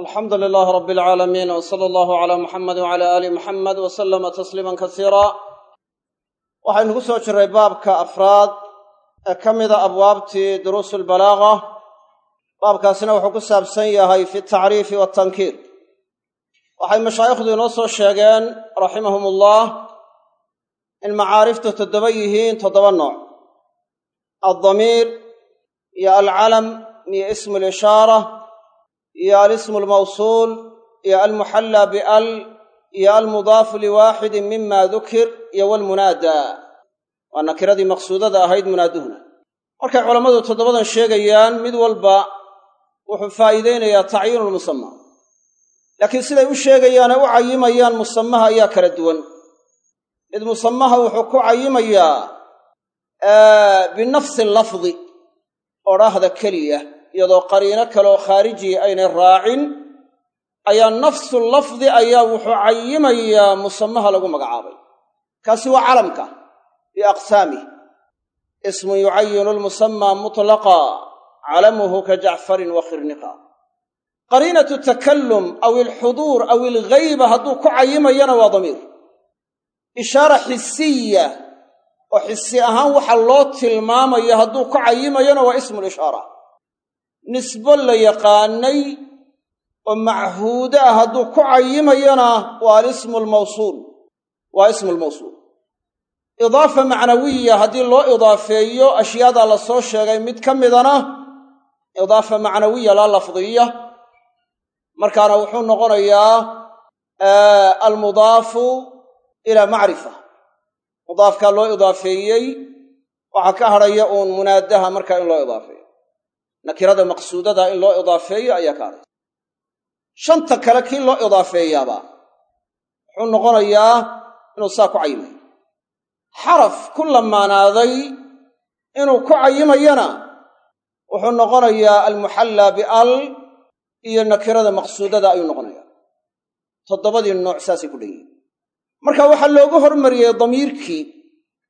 alxamdu lilaah rab alcaalamiin w sala allahu calaa muxamedi wcala aali muxamed wa sallama tasliiman kasiira waxaynu ku soo jirray baabka afraad ee ka mida abwaabtii duruusu lbalaaga baabkaasina wuxuu ku saabsan yahay fi tacriifi waatankiir waxay mashaayikhdu inoo soo sheegeen raximahum ullah in macaariftu toddoba yihiin toddoba nooc. Aldamiir iyo alcalam iyo ismu lishaara iyo alismu almawsuul iyo almuxallaa bial iyo almudaafu liwaaxidin mima dukir iyo walmunaadaa waa nakiradii maqsuudada ahayd munaaduhuna. Markay culammadu toddobadan sheegayaan mid walba wuxuu faa'iideynayaa tacyiinu lmusama laakiin siday u sheegayaane u cayimayaan musamaha ayaa kala duwan. Mid musamaha wuxuu ku cayimayaa binafsi lafdi odhaahda keliya iyadoo qariino kaleoo khaarijii aynay raacin ayaa nafsu lafdi ayaa wuxuu cayimayaa musamaha lagu magacaabay. Kaasi waa calamka biaqsaamih ismun yucayinu lmusamaa mutlaqa calamuhu ka jacfarin wa khirniqa. Qariinatu takallum aw ilxuduur aw ilghayba hadduu ku cayimayana waa damiir. Ishaara xisiya oo xisi ahaan waxa loo tilmaamaya hadduu ku cayimayana waa ismu lishaara nisbo la yaqaanay oo machuudo ah hadduu ku cayimayana waa alismu lmawsuul waa ismu lmawsuul idaafa macnawiya haddii loo idaafeeyo ashyaadaa la soo sheegay mid ka midana idaafa macnawiya laa lafdiya. Markaana wuxuu noqonayaa almudaafu ilaa macrifa. Mudaafkaa loo idaafeeyey waxaa ka hadhaya uun munaadaha markaa in loo idaafeeyo nakirada maqsuudada in loo idaafeeyo ayaa ka hadhaya shanta kale kii loo idaafeeyaaba wuxuu noqonayaa inuu saa ku cayimayo. Xaraf ku lamaanaaday inuu ku cayimayana wuxuu noqonayaa almuxallaa bial iyo nakirada maqsuudada ayuu noqonayaa. Toddobadii nooc saasay ku dhan marka waxaa loogu hormariyey damiirkii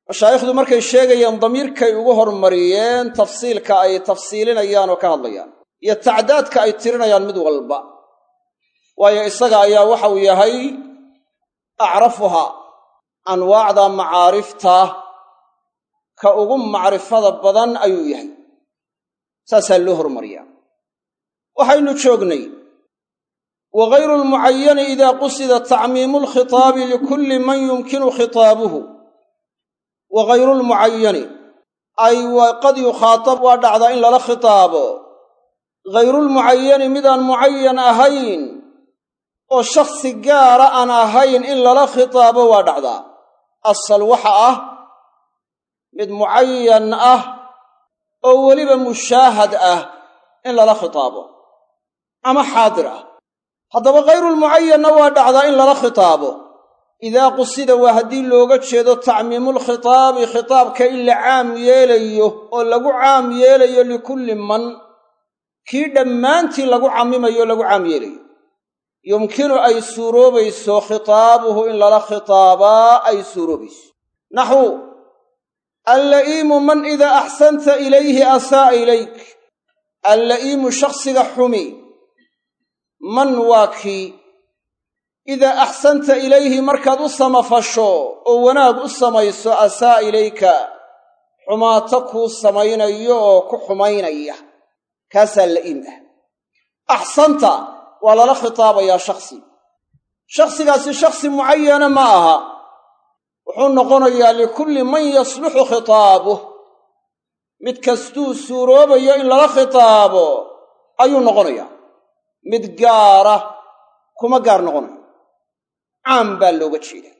mashaayikhdu markay sheegayaan damiirkay ugu hormariyeen tafsiilka ay tafsiilinayaan oo ka hadlayaan iyo tacdaadka ay tirinayaan mid walba. Waayo isaga ayaa waxau yahay acrafuha anwaacda macaarifta ka ugu macrifada badan ayuu yahay. Saasaa loo hormariyaa. Waxaynu joognay wa gayru lmucayani idaa qusida tacmiimu lkhitaabi likulli man yumkinu khitaabuhu wa gayru lmucayani ay qad yukhaatab waa dhacdaa in lala khitaabo. Gayrulmucayani midaan mucayan ahayn oo shakhsi gaara aan ahayn in lala khitaabo waa dhacdaa asal waxa ah mid mucayan ah oo weliba mushaahad ah in lala khitaabo ama xaadir ah. Haddaba gayrulmucayanna waa dhacdaa in lala khitaabo idaa qusida waa haddii looga jeedo tacmiimulkhitaabi khitaabka in la caam yeelayo oo lagu caam yeelayo likulli man. Kii dhammaantii lagu cammimayo lagu caam yeelayo. Yumkinu ay suuroobayso khitaabuhu in lala khitaabaa ay suuroobayso. Naxwu alla'iimu man idaa axsanta ilayhi asaa'a ilayk. Alla'iimu shakhsiga xumi man waa kii idaa axsanta ilayhi markaad u samafasho oo wanaag u samayso asaa'a ilayka. Xumaato kuu samaynayo oo ku xumaynaya. Kaasaa la'iim ah. Axsanta waa lala khitaabayaa shakhsi. Shakhsigaasi shakhsi mucayana ma aha. Wuxuu noqonayaa likulli man yasluxu khitaabuh. Mid kastuu suuroobayo in lala khitaabo ayuu noqonayaa. Mid gaara kuma gaar noqonayo caam baa looga jeedaa.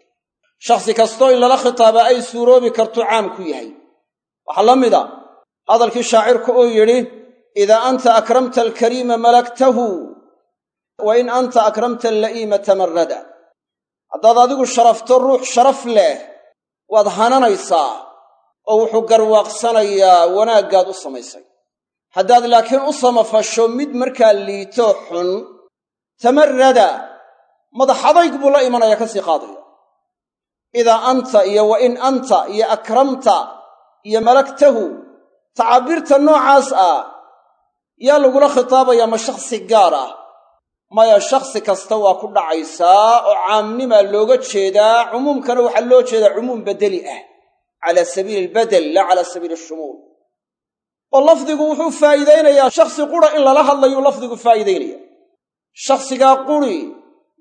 Shakhsi kastoo in lala khitaaba ay suuroobi karto caam ku yahay. Waxaa la mid a hadalkii shaacirku uu yidhi idaa anta akramta alkariima malaktahu wa in anta akramta alla'iima tamarrada haddaad adigu sharafto ruux sharaf leh waad hananaysaa oo wuxuu garwaaqsanayaa wanaaggaad u samaysay. Haddaad laakiin u samafasho mid markaa liito xun tamarrada madaxadayg buu la imanaya ka sii qaadaya. Idaa anta iyo wa in anta iyo akramta iyo malaktahu tacaabiirta noocaas ah yaa lagula khitaabayaa ma shakhsi gaar ah. Maya shakhsi kasta waa ku dhacaysaa oo caamnimaa looga jeedaa cumuumkana waxaa loo jeedaa cumuum bedeli ah cala sabiili albedel laa cala sabiili ashumuul oo lafdigu wuxuu faa'iidaynayaa shakhsi qura in lala hadlayuu lafdigu faa'iidaynaya. Shakhsigaa quri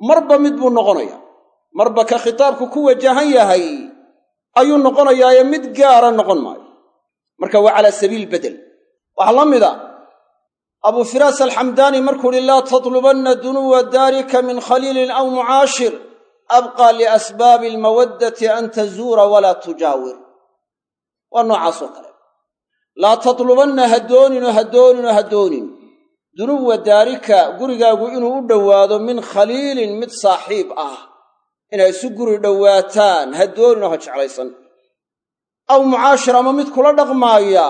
marba mid buu noqonayaa marba ka khitaabku ku wajahan yahay ayuu noqonayaaye mid gaara noqon maayo. Marka waa calaa sabiili bedel. Waxaa la mid a abuu firaas alxamdaani markuu uhi laa tatlubanna dunuwa daarika min khaliilin aw mucaashir abqaa liasbaabi almawaddati an tazuura walaa tujaawir. Waa noocaasoo kale. Laa tatlubanna ha dooninoo ha dooninoo ha doonin dunuwa daarika gurigaagu inuu u dhowaado min khaliilin mid saaxiib ah. Inay isu guri dhowaataan ha dooninoo ha jeclaysan. Aw mucaashir ama mid kula dhaqmaaya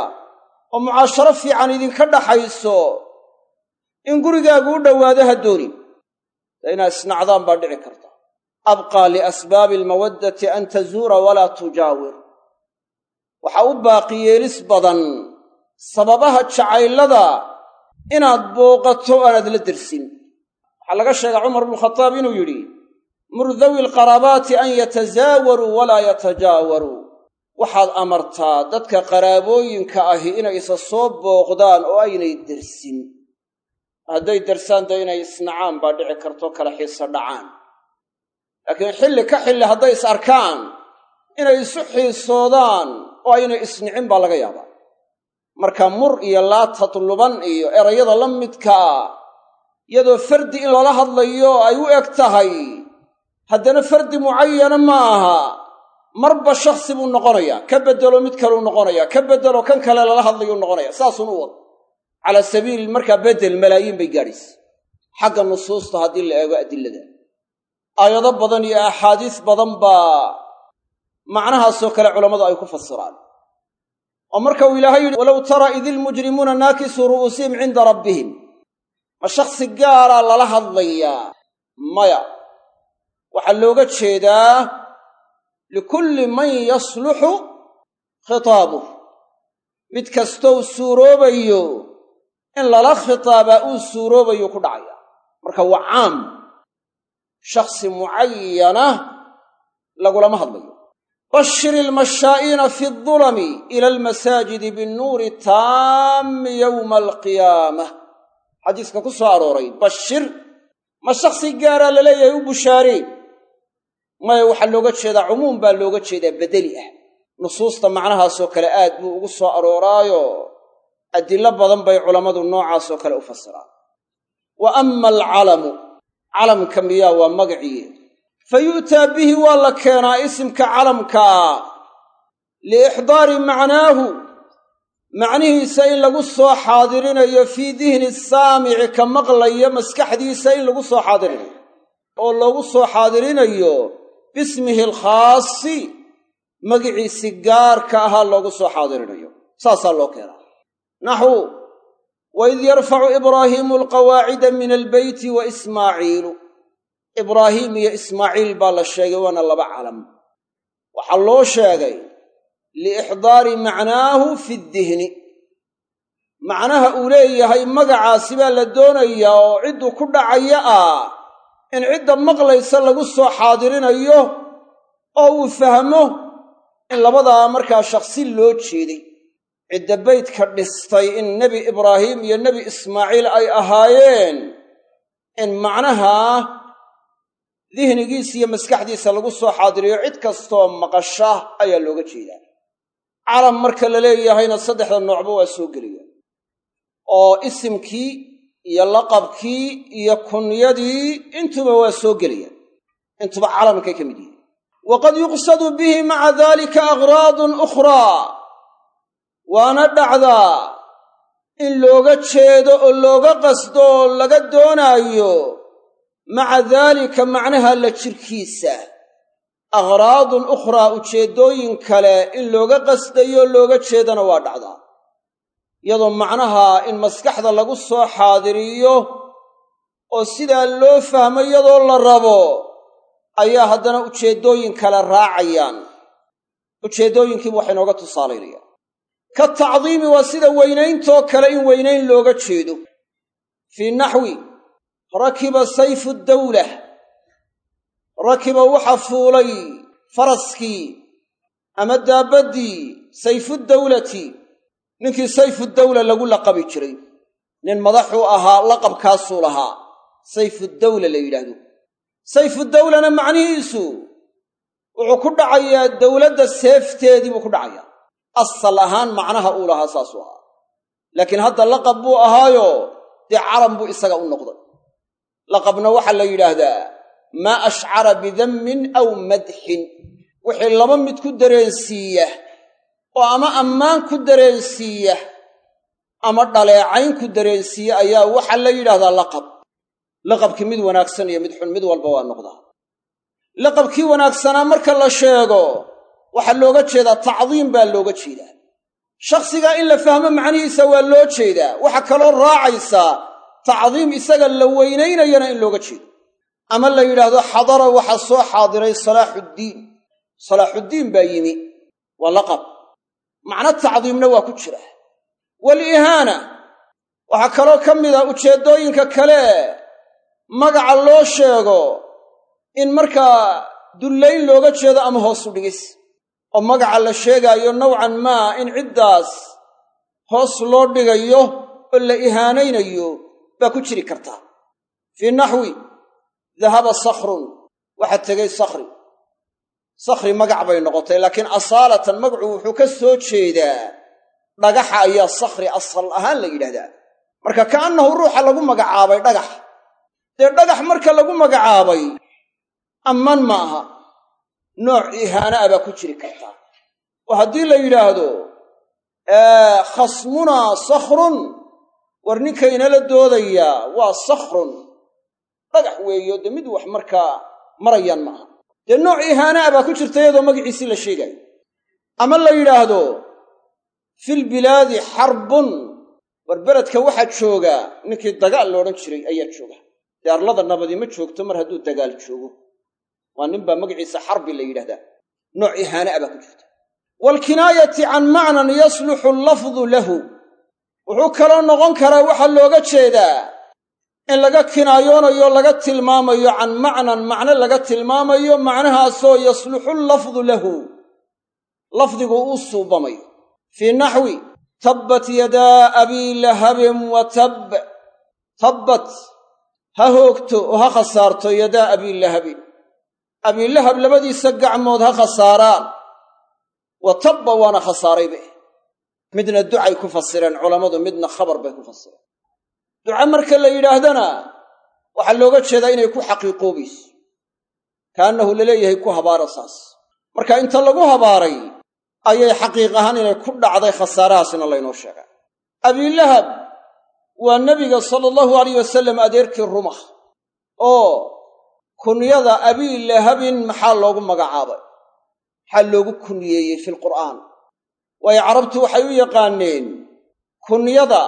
oo mucaasharo fiican idinka dhaxayso in gurigaagu u dhowaado ha doonin. Dee inaad isnacdaan baa dhici karta. Abqaa liasbaabi almawaddati an tazuura walaa tujaawir. Waxaa u baaqi yeelis badan sababaha jacaylada inaad booqato aanaad la dersin waxaa laga sheegaa cumar bnukhadaab inuu yidhi mur dawi alqaraabaati an yatasaawaruu walaa yatajaawaruu waxaad amartaa dadka qaraabooyinka ahi inay isa soo booqdaan oo aynay dersin hadday dersaan dee inay isnacaan baa dhici karto kala xiisa dhacaan. Laakiin xilli ka xilli hadday is arkaan inay isu xiisoodaan oo aynay isnicin baa laga yaabaa marka mur iyo laa tatluban iyo erayada la midkaa iyadoo fardi in lala hadlayo ay u eg tahay haddana fardi mucayana ma aha. Marba shakhsi buu noqonayaa ka beddelo mid kaleu noqonayaa ka beddelo kan kale lala hadlayuu noqonaya saasuun u wado calaa sabiili markaa beddel malaayiin bay gaadhaysa xagga nusuusta haddii la eego adilada. Aayado badan iyo axaadiis badan baa macnahaasoo kale culammadu ay ku fasiraan oo marka uu ilaahay yidhi walow tara idi ilmujrimuuna naakisuu ru'uusihim cinda rabbihim. Ma shakhsi gaaraa lala hadlayaa? Maya. Waxaa looga jeedaa likulli man yasluxu khitaabuh. Mid kastou suuroobayo in lala khitaabaa uu suuroobayo ku dhacaya. Marka waa caam. Shakhsi mucayana lagulama hadlayo bashir ilmashaa'iina fi dulami ila almasaajidi binnuuri taammi yowma alqiyaamah xadiiska ku soo arooray bashir ma shakhsi gaaraa la leeyahay u bushaaree maya waxaa looga jeedaa cumuum baa looga jeedaa bedeli ah nusuusta macnahaasoo kale aad buu ugu soo arooraayo adillo badan bay culammadu noocaasoo kale u fasiraan wa amma alcalamu calamka miyaa waa magacii fa yu'taa bihi waa la keenaa isimka calamkaa liixdaari macnaahu macnihiisa in lagu soo xaadirinayo fii dihni saamici ka maqlaya maskaxdiisa in lagu soo xaadirinayo. Oo loogu soo xaadirinayo bismihi alkhaasi magiciisi gaarka ahaa loogu soo xaadirinayo. Saasaa loo keenaa. Naxu waid yarfacu ibraahiimu alqawaacida min albeyti wa ismaaciilu ibraahiim iyo ismaaciil baa la sheegay waana laba calam. Waxaa loo sheegay liixdaari macnaahu fi dihni. Macnaha uu leeyahay magacaasi baa la doonayaa oo cidduu ku dhacaya ah in cidda maqlaysa lagu soo xaadirinayo oo uu fahmo in labadaa markaa shakhsi loo jeeday. Cidda beydka dhistay in nebi ibraahiim iyo nebi ismaaciil ay ahaayeen in macnaha dihnigiisa iyo maskaxdiisa lagu soo xaadiriyo cid kastoo maqasha ayaa looga jeedaa. Calam marka la leeyahayna saddexda noocba waa soo gelaya oo isimkii iyo laqabkii iyo kunyadii intuba waa soo gelaya intuba calamkay ka mid yihiin. Waqad yuqsadu bihi maca dalika aghraadun ukhraa waana dhacdaa in looga jeedo oo looga qasdo oo laga doonaayo maca daalika macnaha la jirkiisa. Aghraadun ukhraa ujeeddooyin kale in looga qasdayo looga jeedana waa dhacdaa. Iyadoo macnaha in maskaxda lagu soo xaadiriyo oo sidaa loo fahmo iyadoo la rabo ayaa haddana ujeeddooyin kale raacayaan. Ujeeddooyinkiibu waxa inooga tusaalaynaya ka tacdiimi waa sida weynayntaoo kale in weynayn looga jeedo. Fii naxwi rakiba sayfu dawlah rakiba waxa fuulay faraskii ama daabaddii sayfu dawlati ninkii sayfu dawla lagu laqabi jiray. Nin madaxuu ahaa laqabkaasuu lahaa. Sayfu dawla la yidhaahdo. Sayfu dawlana macnihiisu wuxuu ku dhacayaa dowladda seefteedii buu ku dhacayaa. Asal ahaan macnaha uu lahaa saasuu ahaa. Laakiin hadda laqab buu ahaayo dee calam buu isaga u noqday laqabna waxaa la yidhaahdaa maa ashcara bidammin aw madxin wixii laba mid ku dareensiiya oo ama ammaan ku dareensiiya ama dhaleecayn ku dareensiiya ayaa waxaa la yidhahdaa laqab. Laqabkii mid wanaagsan iyo mid xun mid walba waa noqdaa. Laqabkii wanaagsanaa marka la sheego waxaa looga jeedaa tacdiim baa looga jeedaa. Shakhsigaa in la fahmo macnihiisa waa loo jeedaa. Waxaa kaloo raacaysaa tacdiim isaga la weynaynayana in looga jeedo. Ama la yidhaahdo xadara waxaa soo xaadiray salaaxuddiin salaaxuddiin baa yimi. Waa laqab. Macno tacdiimna waa ku jira. Walihaana waxaa kaloo ka mid a ujeeddooyinka kale magaca loo sheego in markaa dullayn looga jeedo ama hoosu dhigis. Oo magaca la sheegaayo nowcan maa in ciddaas hoos loo dhigayo oo la ihaanaynayo baa ku jiri kartaa fii naxwi dahaba sakhrun waxaa tegey sakhri. Sakhri magac bay noqotay laakiin asaalatan magacu wuxuu ka soo jeedaa. Dhagaxa ayaa sakhri asal ahaan la yidhahdaa marka ka'annahu ruuxa lagu magacaabay dhagax. Dee dhagax marka lagu magacaabay ammaan ma aha. Nooc ihaana a baa ku jiri kartaa oo haddii la yidhaahdo khasmunaa sakhrun war ninka inala doodayaa waa sakhrun. Dhagax weeyo dee mid wax markaa marayaan ma aha dee nooc ihaana a baa ku jirta iyadoo magaciisii la sheegaayo ama la yidhaahdo filbilaadi xarbun. War beledka waxaa jooga ninkii dagaal loodhan jiray ayaa jooga. Dee arlada nabadi ma joogto mar hadduu dagaal joogo. Waa nin baa magaciisa xarbi la yidhahdaa nooc ihaana a baa ku jirta. Waalkinaayati can macnan yasluxu allafdu lahu wuxuu kaloo noqon karaa waxaa looga jeedaa in laga kinaayoonayo laga tilmaamayo can macnan macno laga tilmaamayo macnahaasoo yasluxu allafdu lahu. Lafdigu uu suubamayo fii naxwi tabbat yadaa abii lahabin wa tabb tabbat ha hoogto oo ha khasaarto yadaa abii lahabin. Abiilahab labadiisa gacmood ha khasaaraan wa tabba waana khasaaraybe midna ducay ku fasireen culammadu midna khabar bay ku fasireen. Duca marka la yidhaahdana waxaa looga jeedaa inay ku xaqiiqoobayso kaannahu la leeyahay ku habaara saas. Marka inta lagu habaaray ayay xaqiiq ahaan inay ku dhacday khasaarahaasna laynoo sheegaa. Abiilahab waa nebiga sala allahu alayh wasalam adeerkii rumah oo kunyada abii lahabin maxaa loogu magacaabay? Maxaa loogu kunyeeyey fi lqur'aan waayo carabtu waxay u yaqaaneen kunyada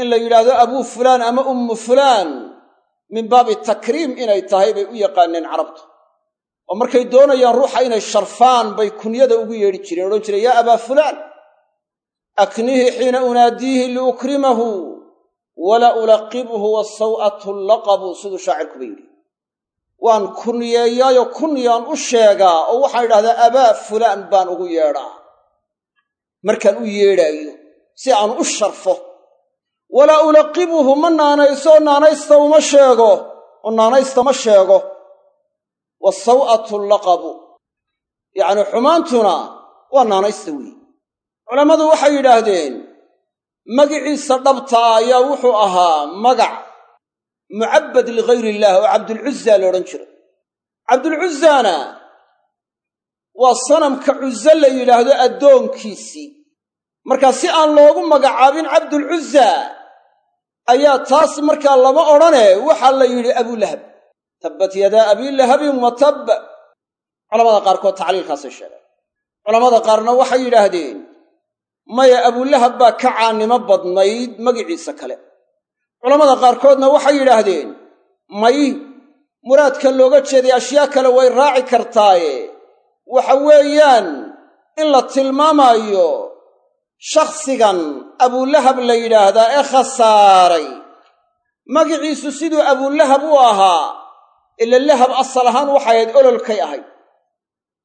in la yidhaahdo abuu fulaan ama ummu fulaan min baabi takriim inay tahay bay u yaqaaneen carabtu. Oo markay doonayaan ruuxa inay sharfaan bay kunyada ugu yeedhi jireen odhan jireen yaa abaa fulaan aknihi xiina unaadiihi liukrimahu wala ulaqibhu wasaw'atu laqabu siduu shaacirkuba yidhi. Waan kunyeeyaayo kunyaan u sheegaa oo waxaan idhahdaa abaa fulaan baan ugu yeedhaa markaan u yeedhaayo si aan u sharfo. Walaa ulaqibuhu ma naanayso oo naanaysta uma sheego oo naanaysta ma sheego. Wasaw'atu laqabu. Yacnii xumaantuna waa naanaysta weeye culammadu waxay yidhaahdeen magiciisa dhabtaa ayaa wuxuu ahaa magac mucabbad ligayr illaah oo cabdulcuzaa la odhan jiray. Cabdulcuzaana waa sanamka cuzo la yidhaahdo addoonkiisii markaa si aan loogu magacaabin cabdulcuzaa ayaa taas markaa lama odhane waxaa la yidhi abulahab tabbat yadaa abiilahabin wa tab. Culamada qaarkood tacliilkaasay sheegeen. Culamada qaarna waxay yidhaahdeen maya abulahab baa ka caannimo badnayd magiciisa kale. Culammada qaarkoodna waxay yidhaahdeen may muraadka looga jeeday ashyaa kale way raaci kartaaye waxa weeyaan in la tilmaamaayo shakhsigan abulahab la yidhaahdaa ee khasaaray. Magiciisu siduu abulahab u ahaa ila lahab asal ahaan waxay ahayd ololkay ahayd.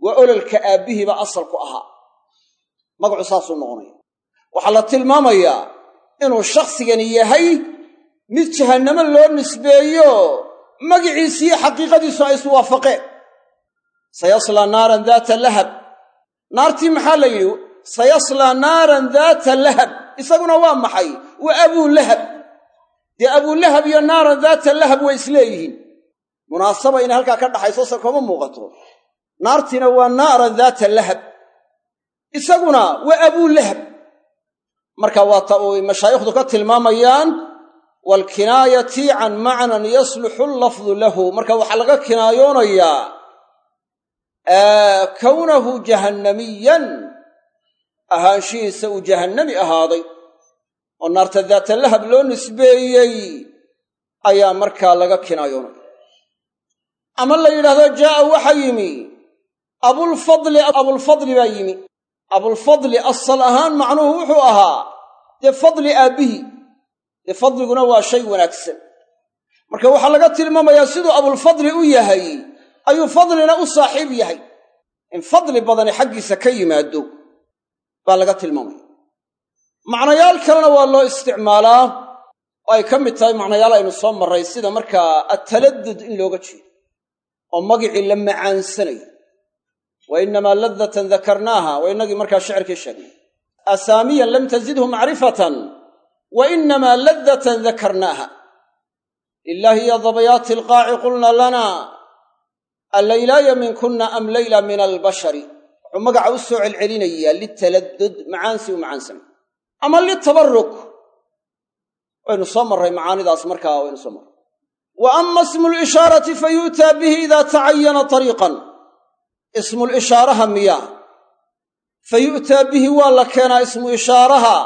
Waa ololka aabbihiiba asalku ahaa. Magacu saasuu noqonaya. Waxaa la tilmaamayaa inuu shakhsigani yahay mid jahannamo loo nisbeeyo magiciisiiyo xaqiiqadiisu ay iswaafaqeen sayaslaa naaran daata lahab. Naartii maxaa la yidhi? Sayaslaa naaran daata lahab. Isaguna waa maxay? Waa abulahab dee abulahab iyo naaran daata lahab way isleeyihiin munaasaba inay halkaa ka dhaxayso se kooma muuqato. Naartiina waa naaran daata lahab. Isaguna waa abulahab marka waa ta uy mashaayikhdu ka tilmaamayaan waalkinaayati can macnan yasluxu allafdu lahu. Marka waxaa laga kinaayoonayaa kownahu jahannamiyan. Ahaanshihiisa uu jahannami ahaaday. Oo naarta daata lahab loo nisbeeyey ayaa markaa laga kinaayoonaya ama la yidhahdo jaa'a waxaa yimi. Abulfadli abulfadli baa yimi. Abulfadli asal ahaan macnuhu wuxuu ahaa dee fadli aabbihii. Dee fadliguna waa shay wanaagsan. Marka waxaa laga tilmaamayaa siduu abulfadli u yahay ayuu fadlina u saaxiib yahay. In fadli badani xaggiisa ka yimaado baa laga tilmaamaya macnayaal kalena waa loo isticmaalaa oo ay ka mid tahay macnayaal aynu soo marray sida markaa attaladdud in looga jeedo oo magicii la macaansanayo. Wa innamaa ladatan dakarnaaha waa innagii markaa shicirkii sheegnay. Asaamiyan lam tazidhu macrifatan wa innamaa laddatan dakarnaaha lilaahi ya dabayaati alqaaci qulna lana allaylaaya minkunna am layla min albashari. Wuxuu magaca u soo celcelinayaa litaladdud macaansi u macaansanay ama litabaruk waynu soo marray macaanidaas markaa waynu soo marray. Wa ama ismu lishaarati fa yu'taa bihi idaa tacayana tariiqan. Ismulishaaraha miyaa fa yu'taa bihi waa la keenaa ismu ishaaraha.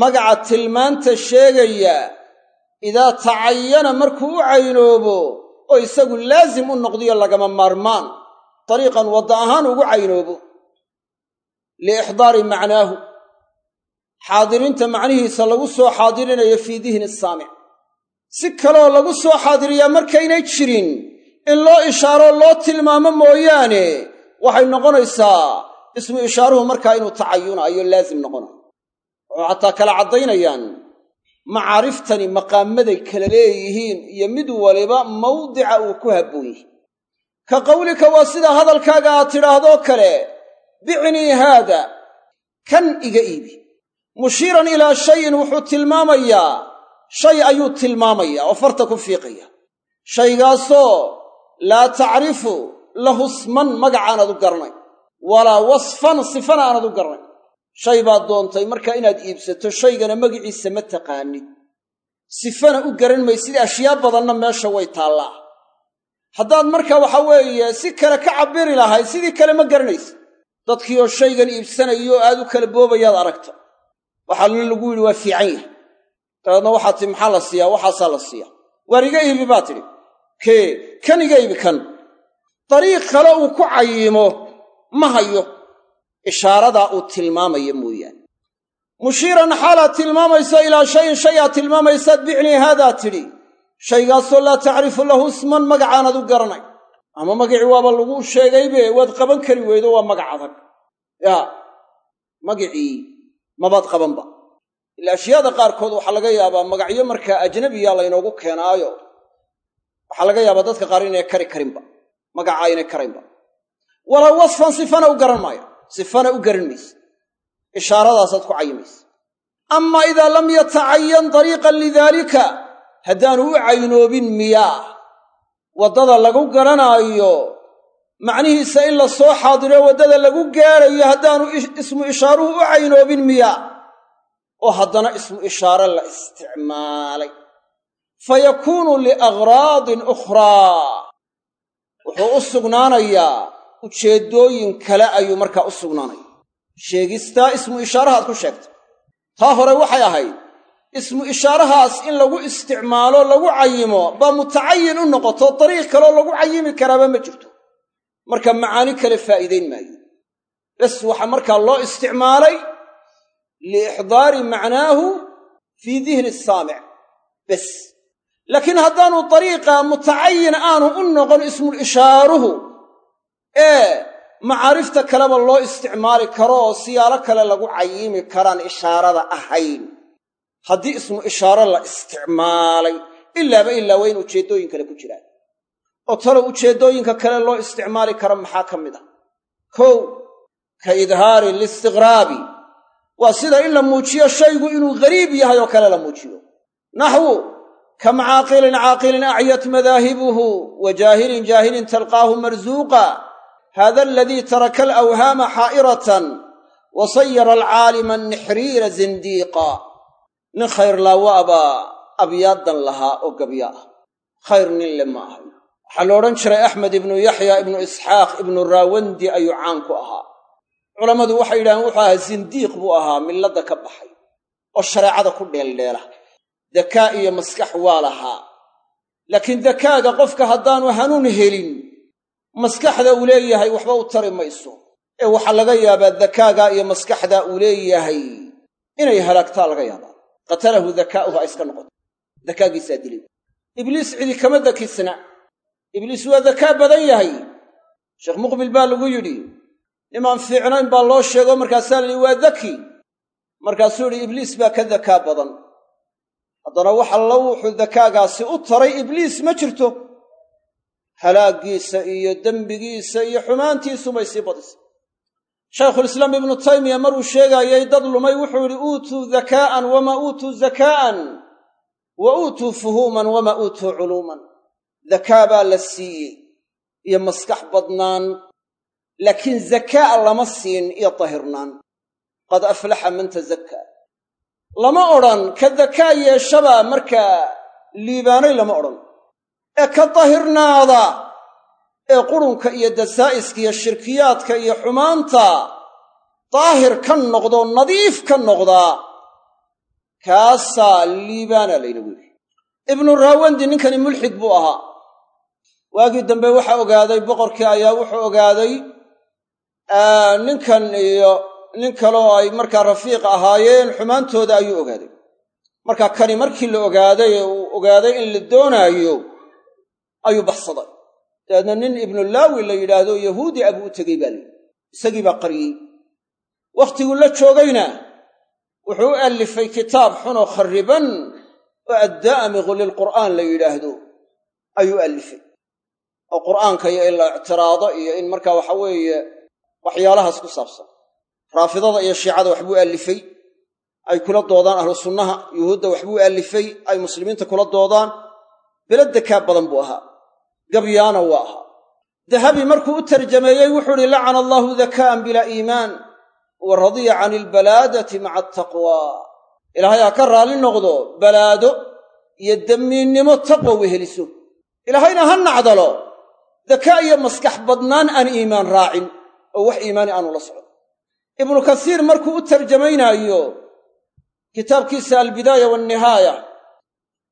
Magaca tilmaanta sheegaya idaa tacayana markuu u caynoobo oo isagu laasim u noqdiyo lagama maarmaan dariiqan wadda ahaan ugu caynoobo. Liixdaari macnaahu xaadirinta macnihiisa lagu soo xaadirinayo fii dihni saamic. Si kaleoo lagu soo xaadiriyaa markaynay jirin in loo ishaaroo loo tilmaamo mooyaane waxay noqonaysaa ismu ishaaruhu markaa inuu tacayunayo laasim noqonayo wuxuu xataa kala caddaynayaan macaariftani maqaamaday kala leeyihiin iyo mid waliba mawdica uu ku habboon ka qawlika waa sida hadalkaaga aad tidhaahdoo kale bicnii haada kan iga iibi. Mushiiran ilaa shayin wuxuu tilmaamayaa shay ayuu tilmaamayaa oo farta ku fiiqaya. Shaygaasoo laa tacrifu lahu sman magacaanad u garanay walaa wasfan sifana aanad u garanay shay baad doontay markaa inaad iibsato shaygana magiciisa ma taqaanid. Sifana u garan maysid ashyaa badanna meesha way taallaa. Haddaad marka waxa weeye si kale ka cabbiri lahayd sidii kale ma garanaysid dadkii oo shaygan iibsanayo aad u kala boobayaad aragta waxaa lna lagu yidhi waa fiican yahay. Dabeedna waxaad tii maxaa la siiyaa? Waxaasaa la siiyaa. Waar iga iibi baa tidhi. Kee? Kan iga iibi kan. Dariiq kale uu ku cayimo. Ma hayo ishaaradaa uu tilmaamaya mooyaane. Mushiiran xaalaad tilmaamayso ilaa shayin shay aad tilmaamaysaad bicnii haadaa tidhi shaygaasoo laa tacrifu lahu isman magacaanad u garanay. Ama magicii waaba lagu sheegaybe waad qaban kari weydo waa magac adag. Yaa magicii mabaad qabanba ila ashyaada qaarkood waxaa laga yaabaa magacyo markaa ajnabiya laynoogu keenaayo waxaa laga yaabaa dadka qaar inay kari karinba magaca aynay karaynba walaa wasfan sifana u garan maayo sifana u garan mayse ishaaradaasaad ku cayimaysa ama idaa lam yatacayan dariiqan lidaalika haddaanu u caynoobin miyaa waddada lagu garanaayo macnihiisa in la soo xaadiro waddada lagu gaarayo haddaanu ismu ishaaruhu u caynoobin miyaa oo haddana ismu ishaare la isticmaalay. Fa yakuunu liaghraadin ukhraa. Wuxuu u sugnaanayaa ujeeddooyin kale ayuu markaa u sugnaanaya sheegistaa ismu ishaarahaad ku sheegtay taa hore waxay ahayd ismu ishaarahaas in lagu isticmaalo lagu cayimo baa mutacayin u noqoto dariiq kaloo lagu cayimi karaaba ma jirto. Marka macaani kale faa'iidayn maayo. Bes waxaa markaa loo isticmaalay liixdaari macnaahu fii dihni saamic. Bes. Laakiin haddaanu dariiqa mutacayin aanu u noqon ismul ishaaruhu ee macaarifta kaleba loo isticmaali karo oo siyaalo kale lagu cayimi karaan ishaarada ahayn. Haddii ismu ishaaro la isticmaalay ilaaba ilaa waa in ujeeddooyin kale ku jiraan oo talow ujeeddooyinka kale loo isticmaali karo maxaa ka mid ah? Kow ka idhaari listiqraabi waa sida in la muujiyo shaygu inuu gariib yahay oo kale la muujiyo. Naxwu kam caaqilin caaqilin acyat madaahibuhu wa jaahilin jaahilin talqaahu marzuuqa hada aladii taraka alawhaama xaa'iratan wa sayara alcaalima annixriira zindiiqa nin khayr laawa baa abyaadan lahaa oo gabya ah khayr nin le ma ahay waxaa la odhan jiray axmed ibnu yaxya ibnu isxaaq ibnu raawandi ayuu caan ku ahaa culammadu waxay yidhahdeen wuxuu ahaa sindiiq buu ahaa milladda ka baxay oo shareecada ku dheeldheela dakaa iyo maskax waa lahaa laakiin dakaaga qofka haddaanu hanuun helin maskaxda uu leeyahay waxba u tari mayso. Ee waxaa laga yaabaa dakaaga iyo maskaxda uu leeyahay inay halaagtaa laga yaabaa. Qatalahu dakaa'uhu ay iska noqoto. Dakaagiisaa dilay ibliis cidi kama dakisna ibliis waa dakaa badan yahay. Sheekh muqbil baa lagu yidhi nimaan fiicnayn baa loo sheego markaasaa la waa daki markaasuu yidhi ibliis baa ka dakaa badan. Haddana wax allo wuxuu dakaagaasi u taray ibliis ma jirto halaaggiisa iyo dembigiisa iyo xumaantiisubay sii badisay. Shaykhulislaam ibnu taymiya maruu sheegaayay dad lumay wuxuu yidhi uutuu dakaa'an wamaa uutuu zakaa'an wa uutuu fuhuuman wamaa uutuu culuuman. Dakaa baa la siiyey iyo maskax badnaan laakiin zakaa lama siin iyo dahirnaan qad aflaxa man tazakkaa lama odhan ka dakaa yeeshabaa markaa liibaanay lama odhan ee ka dahirnaada ee qurunka iyo dasaa'iska iyo shirkiyaadka iyo xumaanta daahir ka noqdoo nadiif ka noqdaa kaasaa liibaana laynagu yidhi ibnu raawandi ninkani mulxid buu ahaa. Waagii dambe waxaa ogaaday boqorkii ayaa wuxuu ogaaday ninkan iyo nin kaleo ay markaa rafiiq ahaayeen xumaantooda ayuu ogaaday. Marka kani markii la ogaaday ee uu ogaaday in la doonaayo ayuu baxsaday. Dabeedna nin ibnulaawi la yidhaahdo yahuudi abuu u tegey baa layidhi isagii baa qariyey wakhtiguu la joogayna wuxuu u allifay kitaab xunoo kharriban oo addaamiqu lilqur'aan la yidhaahdo ayuu allifay. Oo qur'aanka iyo in la ictiraado iyo in markaa waxa weeye waxyaalahaas ku saabsan. Raafidada iyo shiicada waxbuu allifay. Ay kula doodaan ahlu sunnaha yuhuudda waxbuu allifay. Ay muslimiinta kula doodaan. Belo dakaa badan buu ahaa gabyaana waa ahaa. Dahabi markuu u tarjameeyey wuxuu idhi lacana allaahu dakaa'an bilaa iimaan wa radiya cani albalaadati maca ataqwaa ilaahay ha ka raalli noqdo balaado iyo demmiinnimo taqwa weheliso ilaahayna ha nacdalo dakaa iyo maskax badnaan aan iimaan raacin oo wax iimaani aanu la socdo. Ibnu kasiir markuu u tarjamaynaayo kitaabkiisa albidaaya waannihaaya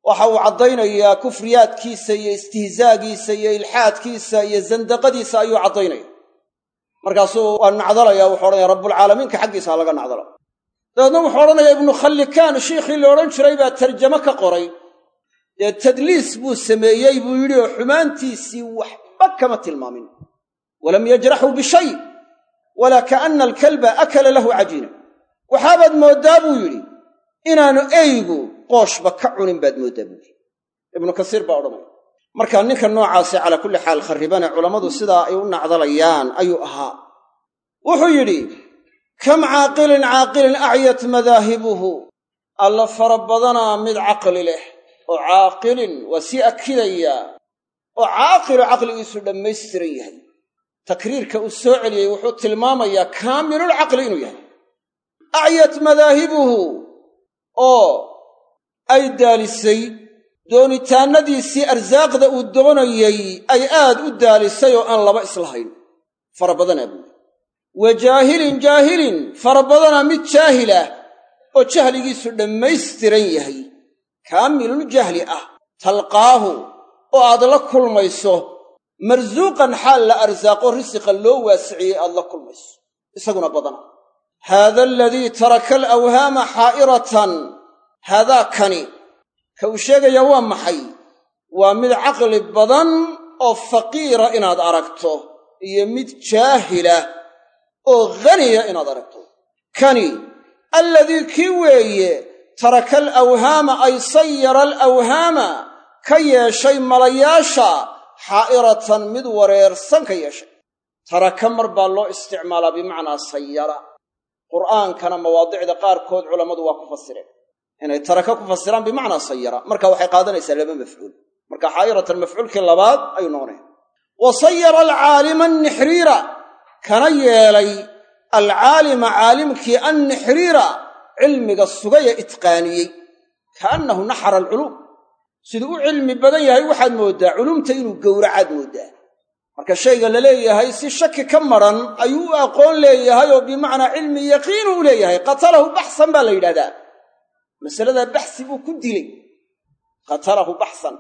waxa uu caddaynayaa kufriyaadkiisa iyo istihzaagiisa iyo ilxaadkiisa iyo sandaqadiisa ayuu caddaynaya markaasuu waa nacdalaya wuxuu odhanaya rabbulcaalamiinka xaggiisa laga nacdalo. Dabeedna wuxuu odhanayaa ibnu khallikaan shiikhii la odhan jiray baa tarjamo ka qoray. Dee tadliis buu sameeyey buu yidhi oo xumaantiisii waxba kama tilmaamin. Walam yajraxuu bishay walaa kaanna alkalba akala lahu cajiina. Waxaabaad mooddaa buu yidhi inaanu eygu qooshba ka cunin baad mooddaa buu yidhi ibnu kasiir baa odhanaya. Marka ninka noocaasi calaa kulli xaal kharribane culammadu sidaa ay u nacdalayaan ayuu ahaa. Wuxuu yidhi kam caaqilin caaqilin acyat madaahibuhu. Alla fara badanaa mid caqli leh oo caaqilin waa sii akidayaa oo caaqilo caqligiisu dhammaystiran yahay. Takriirka uu soo celiyey wuxuu tilmaamayaa kaamilulcaqli inuu yahay. Acyat madaahibuhu oo ay daalisay doonitaannadiisii arsaaqda uu doonayey ay aad u daalisay oo aan laba islahayn fara badanaa buuri wa jaahilin jaahilin fara badanaa mid jaahil ah oo jahligiisu dhammaystiran yahay. Kaamilul jahli ah talqaahu oo aad la kulmayso marsuuqan xaal la arsaaqo risiqa loo waasiciyey aad la kulmayso. Isaguna badana. Haada aladii taraka alawhaama xaa'iratan haadaa kani ka uu sheegayaa waa maxay? Waa mid caqli badan oo faqiira inaad aragto iyo mid jaahila oo haniya inaad aragto. Kani alladii kii weeye taraka alawhaama ay sayara alawhaama ka yeeshay malayaasha xaa'iratan mid wareersan ka yeeshay. Taraka mar baa loo isticmaalaa bimacnaa sayara qur'aankana mawaadicda qaarkood culammadu waa ku fasireen inay taraka ku fasiraan bimacnaa sayara. Marka waxay qaadanaysaa laba mafcuul. Marka xaa'iratan mafcuulkii labaad ayuu noqonaya. Wa sayara alcaalima annixriira. Kana yeelay alcaalima caalimkii annixriira cilmiga sugaya itqaaniyey. Kaannahu naxara alculuum. Siduu u cilmi badan yahay waxaad mooddaa culumta inuu gowracaad mooddaa marka shayga la leeyahay si shaki ka maran ayuu u aqoon leeyahay oo bimacnaa cilmi yaqiinu u leeyahay. Qatalahu baxsan baa la yidhahdaa masaladaa baxsi buu ku dilay. Qatalahu baxsan.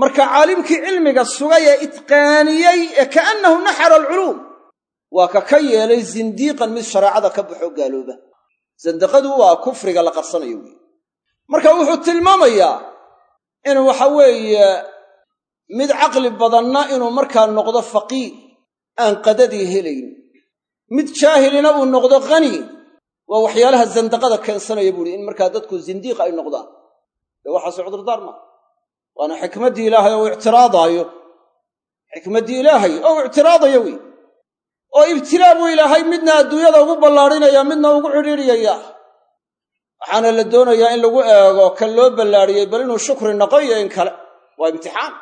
Marka caalimkii cilmiga sugay ee itqaaniyey ee kaannahu naxara alculuum waa ka ka yeelay zindiiqan mid shareecada ka baxoo gaalooba. Sandaqadu waa kufriga la qarsanayo weeye marka wuxuu tilmaamayaa in waxa weeye mid caqli badanna inuu markaa noqdo faqiir aan qadadii helayn. Mid jaahilina uu noqdo khani waa waxyaalaha sandaqada keensanaya buuhi in markaa dadku zindiiq ay noqdaan. Dee waxaase cudurdaar maa waana xikmaddii ilaahay oo ictiraadaayo. Xikmaddii ilaahay oo u ictiraadaya wey. Oo ibtilaa buu ilaahay midna adduunyada ugu ballaadhinaya midna ugu cidhiidhiyaya. Waxaana la doonayaa in lagu eego kan loo ballaadhiyey bal inuu shukri noqo iyo in kale. Waa imtixaan.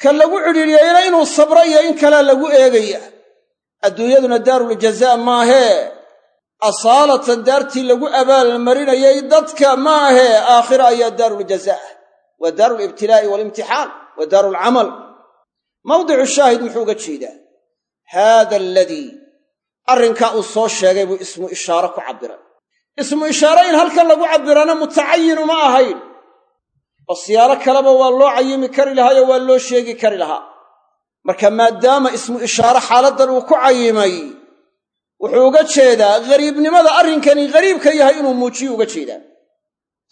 Kan lagu cidhiidhiyeyna inuu sabro iyo in kalea lagu eegaya. Adduunyaduna daaruljazaa maahee asaalatan daartii lagu abaalmarinayay dadka maahee aakhira ayaa daaruljazaa waa daaru libtilaa'i waalimtixaan waa daaru alcamal mawdicu shaahid muxuu uga jeedaa haada aladii arrinkaa uu soo sheegay buu ismu ishaare ku cabbiray ismu ishaare in halkan lagu cabbirana mutacayin uma ahayn. Oo siyaalo kaleba waa loo cayimi kari lahaayoo waa loo sheegi kari lahaa. Marka maadaama ismu ishaare xaaladdan uu ku cayimay wuxuu uga jeedaa ghariibnimada arrinkani ghariibka yahay inuu muujiyo uga jeedaa.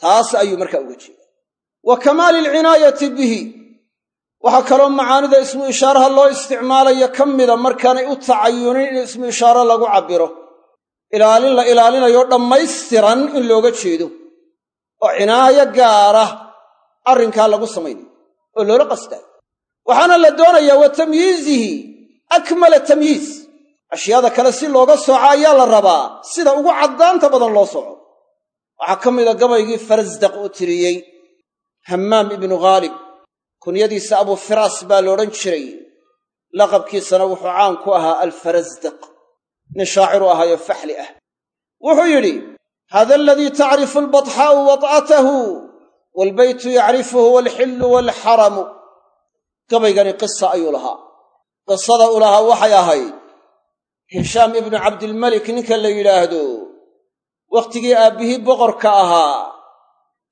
Taas ayuu markaa uga jeedaa. Wa kamaali alcinaayati bihi. Waxaa kaloo macaanida ismu ishaaraha loo isticmaalayo ka mida markaanay u tacayunin in ismu ishaare lagu cabbiro. Ilaalin la ilaalinayo dhammaystiran in looga jeedo. Oo cinaayo gaara arrinkaa lagu samaynayo oo loola qastaayo waxaana la doonayaa wa tamyiizihi. Akmala tamyiiz ashyaada kale si looga sooco ayaa la rabaa. Sida ugu caddaanta badan loo soco waxaa ka mida gabaygii farasdaq uu tiriyey. Hammaam ibnu khaalib kunyadiisa abuu firaas baa la odhan jiray. Laqabkiisana wuxuu caan ku ahaa alfarasdaq nin shaaciru ahaayo faxli ah. Wuxuu yidhi hada aladii tacrifu albatxaa'u wad'atahu waalbaytu yacrifuhu waalxillu waalxaramu gabaygani qisa ayuu lahaa. Qisada u lahaa waxay ahayd hishaam ibnu cabdilmalik ninka la yidhaahdo wakhtigii aabbihii boqorka ahaa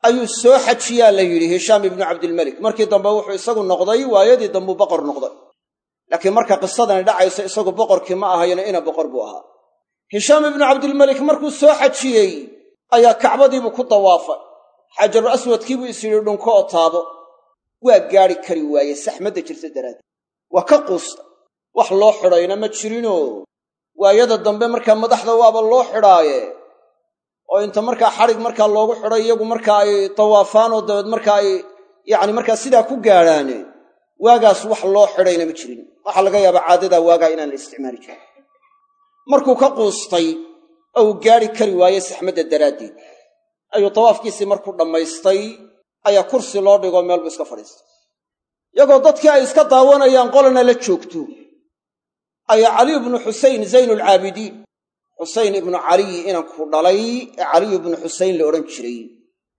ayuu soo xajiyaa la yidhi hishaam ibnu cabdilmelik markii dambe wuxuu isagu noqday waayadii dambuu boqor noqday. Laakiin marka qisadani dhacayso isagu boqorkii ma ahayno ina boqor buu ahaa. Hishaam ibnu cabdilmelik markuu soo xajiyey ayaa kacbadiibuu ku dawaafay. Xajaru aswadkiibuu is yidhi dhunko oo taabo waa gaadhi kari waaye saxmadda jirta daraaddeed. Waa ka quusta wax loo xidhayna ma jirinoo waayada dambe markaa madaxda waaba loo xidhaaye oo inta markaa xadhig markaa loogu xidhay iyagu marka ay dawaafaan oo dabeed marka ay yacni markaa sidaa ku gaadhaane waagaas wax loo xidhayna ma jirin. Waxaa laga yaabaa caadadaa waagaa inaan la isticmaali jirin. Markuu ka quustay oo uu gaadhi kari waaye saxmadda daraaddeed. Ayuu dawaafkiisii markuu dhammaystay ayaa kursi loo dhigoo meel buu iska fadhiistay. Iyagoo dadkii ay iska daawanayaan qolana la joogto ayaa caliyu bnu xusayn zaynulcaabidiin xusayn ibnu caliy inanku dhalay ee caliyu ibnu xusayn la odhan jiray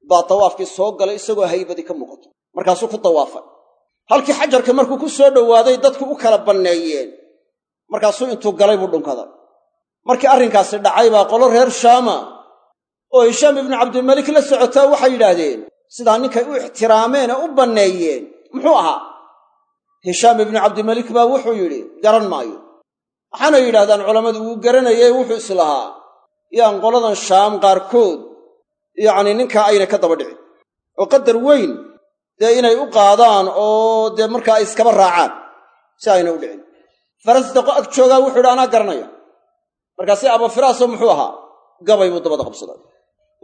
baa dawaafkii soo galay isagoo haybadii ka muuqato. Markaasuu ku dawaafay halkii xajarka markuu ku soo dhowaaday dadku u kala banneeyeen markaasuu intuu galay buu dhunkaday markii arrinkaasi dhacay baa qolo reer shaama oo hishaam ibnu cabdilmalik la socotaa waxay yidhaahdeen sidaa ninkay u ixtiraameen ee u banneeyeen muxuu ahaa? Hishaam ibnu cabdilmalik baa wuxuu yidhi garan maayo waxaana yidhahdaan culammadu wuu garanayay wuxuu islahaa yaan qoladan shaam qaarkood yacnii ninkaa ayna ka daba dhicin. Oo qadar weyn dee inay u qaadaan oo dee markaa ay iskaba raacaan si ayna u dhicin. Farasdaqo ag joogaa wuxuu yidhi anaa garanaya. Markaasi abafiraaso muxuu ahaa gabay buu dabada qabsaday.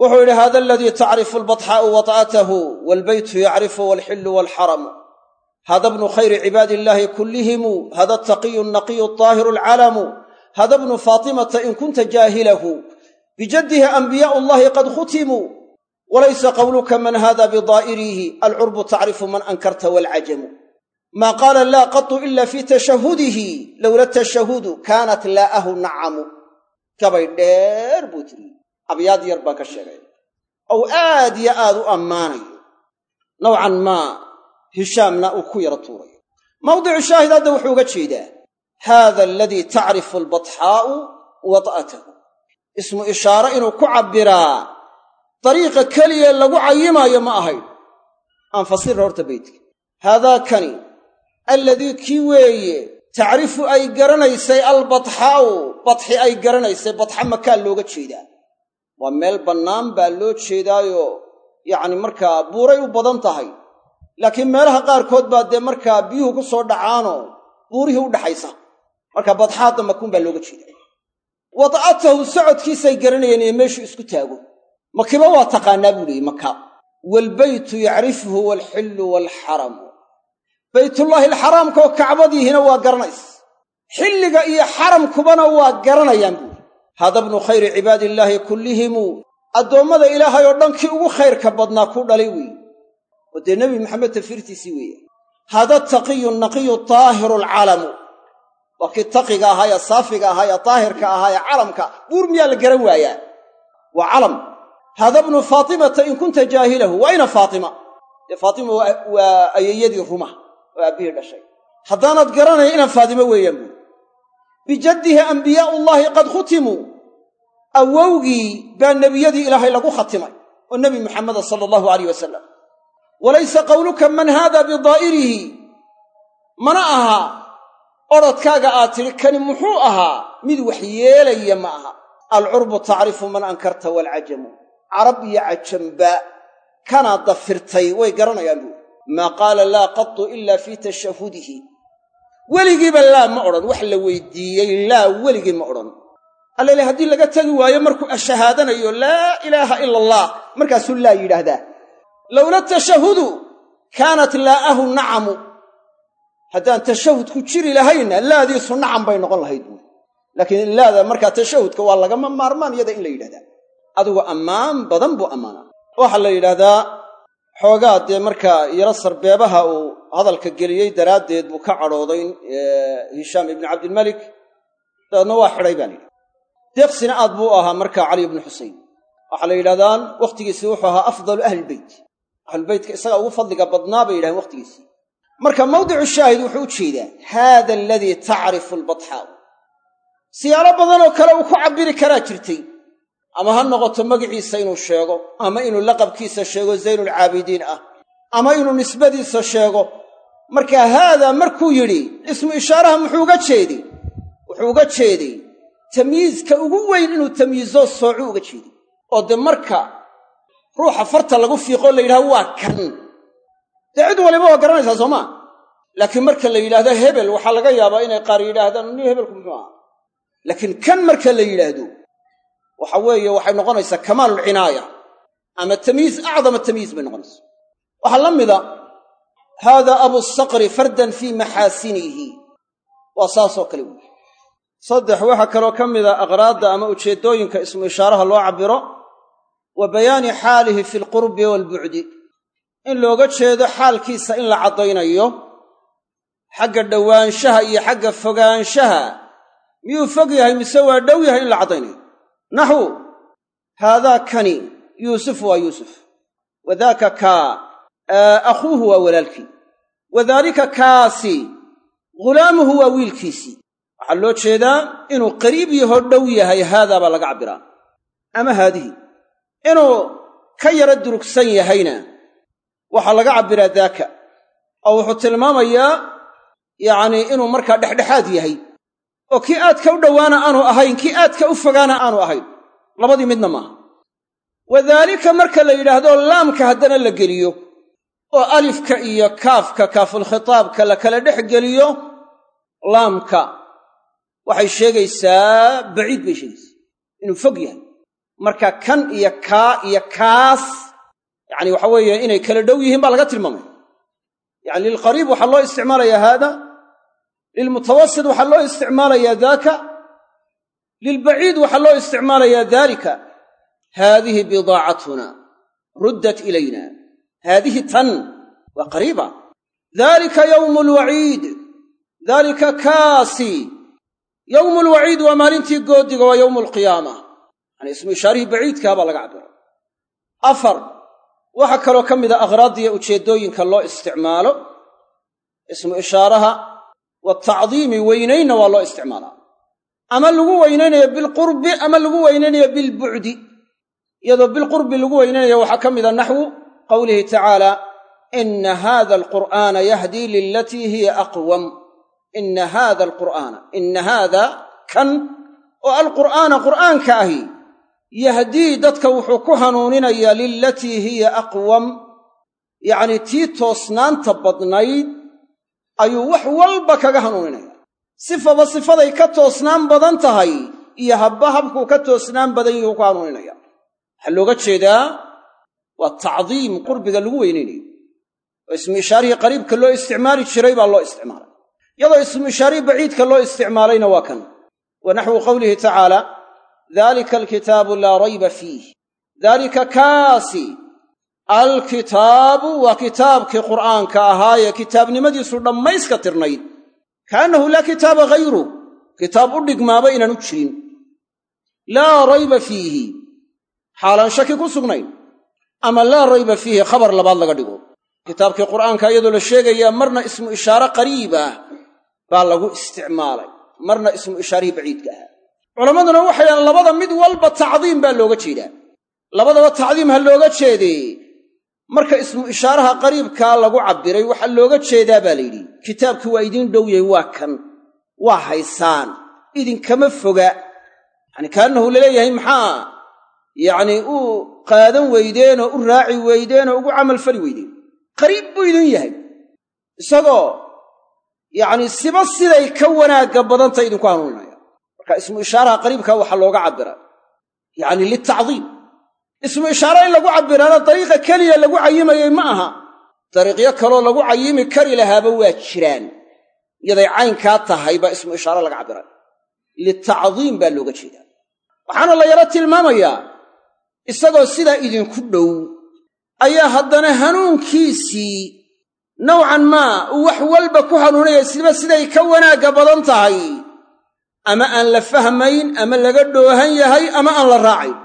Wuxuu yidhi hada aladii tacrifu albatxaa'u wat'atahu waalbaytu yacrifu walxillu waalxaramu hada bnu khayri cibaadi illaahi kullihimu hada ataqiyu alnaqiyu aldaahiru alcalamu hada bnu faatimata in kunta jaahilahu bijaddihi anbiyaa'u llahi qad khutimuu walaysa qawluka man hada bidaa'irihi alcurbu tacrifu man ankarta waalcajamu maa qaala laa qatu ila fii tashahudihi lowla tashahudu kaanat laa'ahu nacamu gabay dheer buu tiri. Abyaad yar baan ka sheegay. Ou aad yo aad u ammaanayo. Nowcan maa hishaamna uu ku yara tuurayo mawdicu shaahid hadda wuxuu uga jeedaa haada aladii tacrifu albatxaa'u wat'atahu ismu ishaare inuu ku cabbiraa dariiqa keliya lagu cayimaayo ma ahayn. Aan fasirra horta beydka haadaakani alladii kii weeye tacrifu ay garanaysay albatxaa'u badxi ay garanaysay badxa makaa looga jeedaa. Waa meel bannaan baa loo jeedaayo yacni markaa buuray u badan tahay laakiin meelaha qaarkood baa dee markaa biyuhu ku soo dhacaanoo buurihii u dhaxaysa. Marka badxaadda makuun baa looga jeedaa. Wad'atahu socodkiisay garanayeen ee meeshuu isku taago. Makiba waa taqaanaa buu leeyey maka waalbaytu yacrifuhu waalxillu waalxaramu baytullaahi alxaraamka oo kacbadiihina waa garanays. Xilliga iyo xaramkubana waa garanayaan buuri hada bnu khayri cibaadi illaahi kullihimu addoommada ilaahay oo dhan kii ugu khayrka badnaa ku dhalay weeye oo dee nebi maxamed tafiirtiisii weeye. Hada taqiyu naqiyu taahiru alcalamu. Waa kii taqiga ahaa ee saafiga ahaa ee daahirka ahaa ee calamka. Buur miyaa la garan waayaa? Waa calam. Hada bnu faatimata in kunta jaahilahu waa ina faatima. Dee faatima waa ayeyadii ruma oo aabbihii dhashay. Haddaanaad garanaya inaan faatimo weeyaan buuri bijaddihi anbiyaa'ullaahi qad khutimuu awowgii baa nebiyadii ilaahay lagu khatimay oo nebi muxameda sala allahu alayh wasalam walaysa qawluka man haada bidaa'irihi? Mana aha. Odrodkaaga aad tidhi kani muxuu ahaa? Mid wax yeelaya ma aha. Alcurbu tacrifu man ankarta waalcajamu carab iyo cajamba kanaad dafirtay way garanayaan buuri maa qaala laa qatu ila fii tashahudihi. Weligiiba laa ma odhan. Wax la weydiiyey laa weligii ma odhan. Allale haddii laga tegi waayo markuu ashahaadanayo laa ilaaha ila allah markaasuu laa yidhaahdaa lowla tashahudu kaanat laa'ahu nacamu. Haddaan tashahudku jiri lahayna laadiisu nacam bay noqon lahayd laakiin laada markaa tashahudka waa lagama maarmaan iyada in la yidhahdaa. Adigu ammaan badan buu ammaanaa. Waxaa la yidhaahdaa xoogaa dee markaa yaro sarbeebaha uu hadalka geliyey daraaddeed buu ka cadhooday hishaam ibnu cabdilmalik dabeedna waa xidhay baa la yidhahda deeqsina aad buu ahaa markaa cali ibnu xusein waxaa la yidhahdaan wakhtigiisii wuxuu ahaa afdalu ahlilbeyt ahlulbeytka isaga ugu fadliga badnaa bay yidhahdeen wakhtigiisii. Marka mawdicu shaahid wuxuu u jeedaa haada aladii tacrifu albatxaa'u siyaalo badanoo kale uu ku cabbiri karaa jirtay. Ama ha noqoto magiciisa inuu sheego ama inuu laqabkiisa sheego zaynulcaabidiin ah ama inuu nisbadiisa sheego. Marka haadaa markuu yidhi ismu ishaaraha muxuu uga jeeday? Wuxuu uga jeeday tamyiizka ugu weyn inuu tamyiizoo soocuu uga jeeday. Oo dee marka ruuxa farta lagu fiiqoo la yidhahdo waa kan dee cid waliba waa garanaysaa soo maa laakiin marka la yidhaahdo hebel waxaa laga yaabaa inay qaar yidhaahdaan ni hebelku muxuu ahaa? Laakiin kan marka la yidhaahdo waxa weeye waxay noqonaysaa kamaalulcinaaya ama tamyiiz acdama tamyiiz bay noqonaysaa. Waxaa la mida haada abusaqri fardan fii maxaasinihi waa saasoo kale weyi saddex waxaa kaloo ka mida aqraadda ama ujeeddooyinka ismu ishaaraha loo cabbiro wa bayaani xaalihi fi alqurbi waalbucdi in looga jeedo xaalkiisa in la caddaynayo xagga dhowaanshaha iyo xagga fogaanshaha miyuu fog yahay mise waa dhow yahay in la caddaynayo? Naxwu haadaa kani yuusuf waa yuusuf. Wadaaka kaa akhuuhu waa walaalkii. Wadaalika kaasi ghulaamuhu waa wiilkiisii. Waxaa loo jeedaa inuu qariib yahoo dhow yahay haadaa baa laga cabbiraa. Ama haadihi inuu ka yaro durugsan yahayna waxaa laga cabbiraa daaka. Oo wuxuu tilmaamayaa yacnii inuu markaa dhexdhexaad yahay. Oo kii aadka u dhowaana aanu ahayn kii aadka u fogaana aanu ahayn. Labadii midna maaha. Wadaalika marka la yidhaahdo laamka haddana la geliyo oo alifka iyo kaafka kaafulkhitaabka la kala dhex geliyo laamka. Waxay sheegaysaa baciid bay sheegaysaa. Inuu fog yahay marka kan iyo kaa iyo kaas yacni waxa weeye inay kala dhow yihiin baa laga tilmaamaya yani lilqariib waxaa loo isticmaalayaa haada lilmutawasit waxaa loo isticmaalayaa daaka lilbaciid waxaa loo isticmaalayaa daalika. Haadihi bidaacatuna ruddat ilayna. Haadihi tan waa qariiba. Daalika yowmu lwaciid daalika kaasi. Yowmu lwaciid waa maalintii goodiga waa yowmu alqiyaama yani ismu ishaarihii baciidkaa baa laga cabbiray. Afar waxaa kaloo ka mida akhraaddiiyo ujeeddooyinka loo isticmaalo ismu ishaaraha watacdiimi weynaynna waa loo isticmaalaa. Ama lagu weynaynayo bilqurbi ama lagu weynaynayo bilbucdi iyadoo bilqurbi lagu weynaynayo waxaa ka mida naxwu qowlihi tacaala ina haada alqur'aana yahdii lilatii hiya aqwam. Ina haada alqur'aana ina haada kan oo alqur'aana qur'aanka ahi yahdii dadka wuxuu ku hanuuninayaa lilatii hiya aqwam yacnii tii toosnaanta badnayd ayuu wax walba kaga hanuuninaya sifaba sifaday ka toosnaan badan tahay iyo habba habkuu ka toosnaan badan yihuu ku hanuuninaya waxaa looga jeedaa waa tacdiim qurbiga lagu weynaynayo oo ismu ishaarihii qariibka loo isticmaali jiray baa loo isticmaalay. Iyadoo ismu ishaarihii baciidka loo isticmaalayna waa kan. Wa naxwu qowlihi tacaala dalika alkitaabu laa rayba fiih daalika kaasi alkitaabu waa kitaabkii qur'aanka ahaayee kitaabnimadiisu dhammayska tirnayd kaannahu laa kitaaba hayru kitaab u dhigmaaba inaanu jirin laa rayba fiihi xaalaan shaki ku sugnayn ama laa rayba fiihi khabar labaad laga dhigo kitaabkii qur'aanka iyadoo la sheegayaa marna ismu ishaare qariib ah baa lagu isticmaalay marna ismu ishaarihii baciidka ahaa culammaduna waxay dhahaan labada mid walba tacdiim baa looga jeedaa. Labadaba tacdiim ha looga jeedee marka ismu ishaaraha qariibkaa lagu cabbiray waxaa looga jeedaa baa layidhi kitaabkii waa idiin dhow yahay waa kan waa haysaan. Idinkama foga. Yacni kaannahu la leeyahay maxaa? Yacnii u qaadan weydeenoo u raaci weydeenoo ugu camalfali weydeen qariib buu idin yahay. Isagoo yacnii siba siday ka wanaagga badanta idinku hanuuninaya marka ismu ishaaraha qariibkaa waxaa looga cabbira. Yacni litacdiim ismu ishaare in lagu cabbiraana dariiqa keliya lagu cayimayey ma aha. Dariiqyo kaloo lagu cayimi kari lahaaba waa jiraan. Yaday caynkaa tahay baa ismu ishaare laga cabbiray. Litacdiim baa looga jeedaa. Waxaana la yaro tilmaamayaa isagoo sidaa idinku dhow ayaa haddana hanuunkiisii nowcan maa uu wax walba ku hanuunaya siba siday ka wanaagga badan tahay ama aan la fahmayn ama laga dhoohan yahay ama aan la raacayn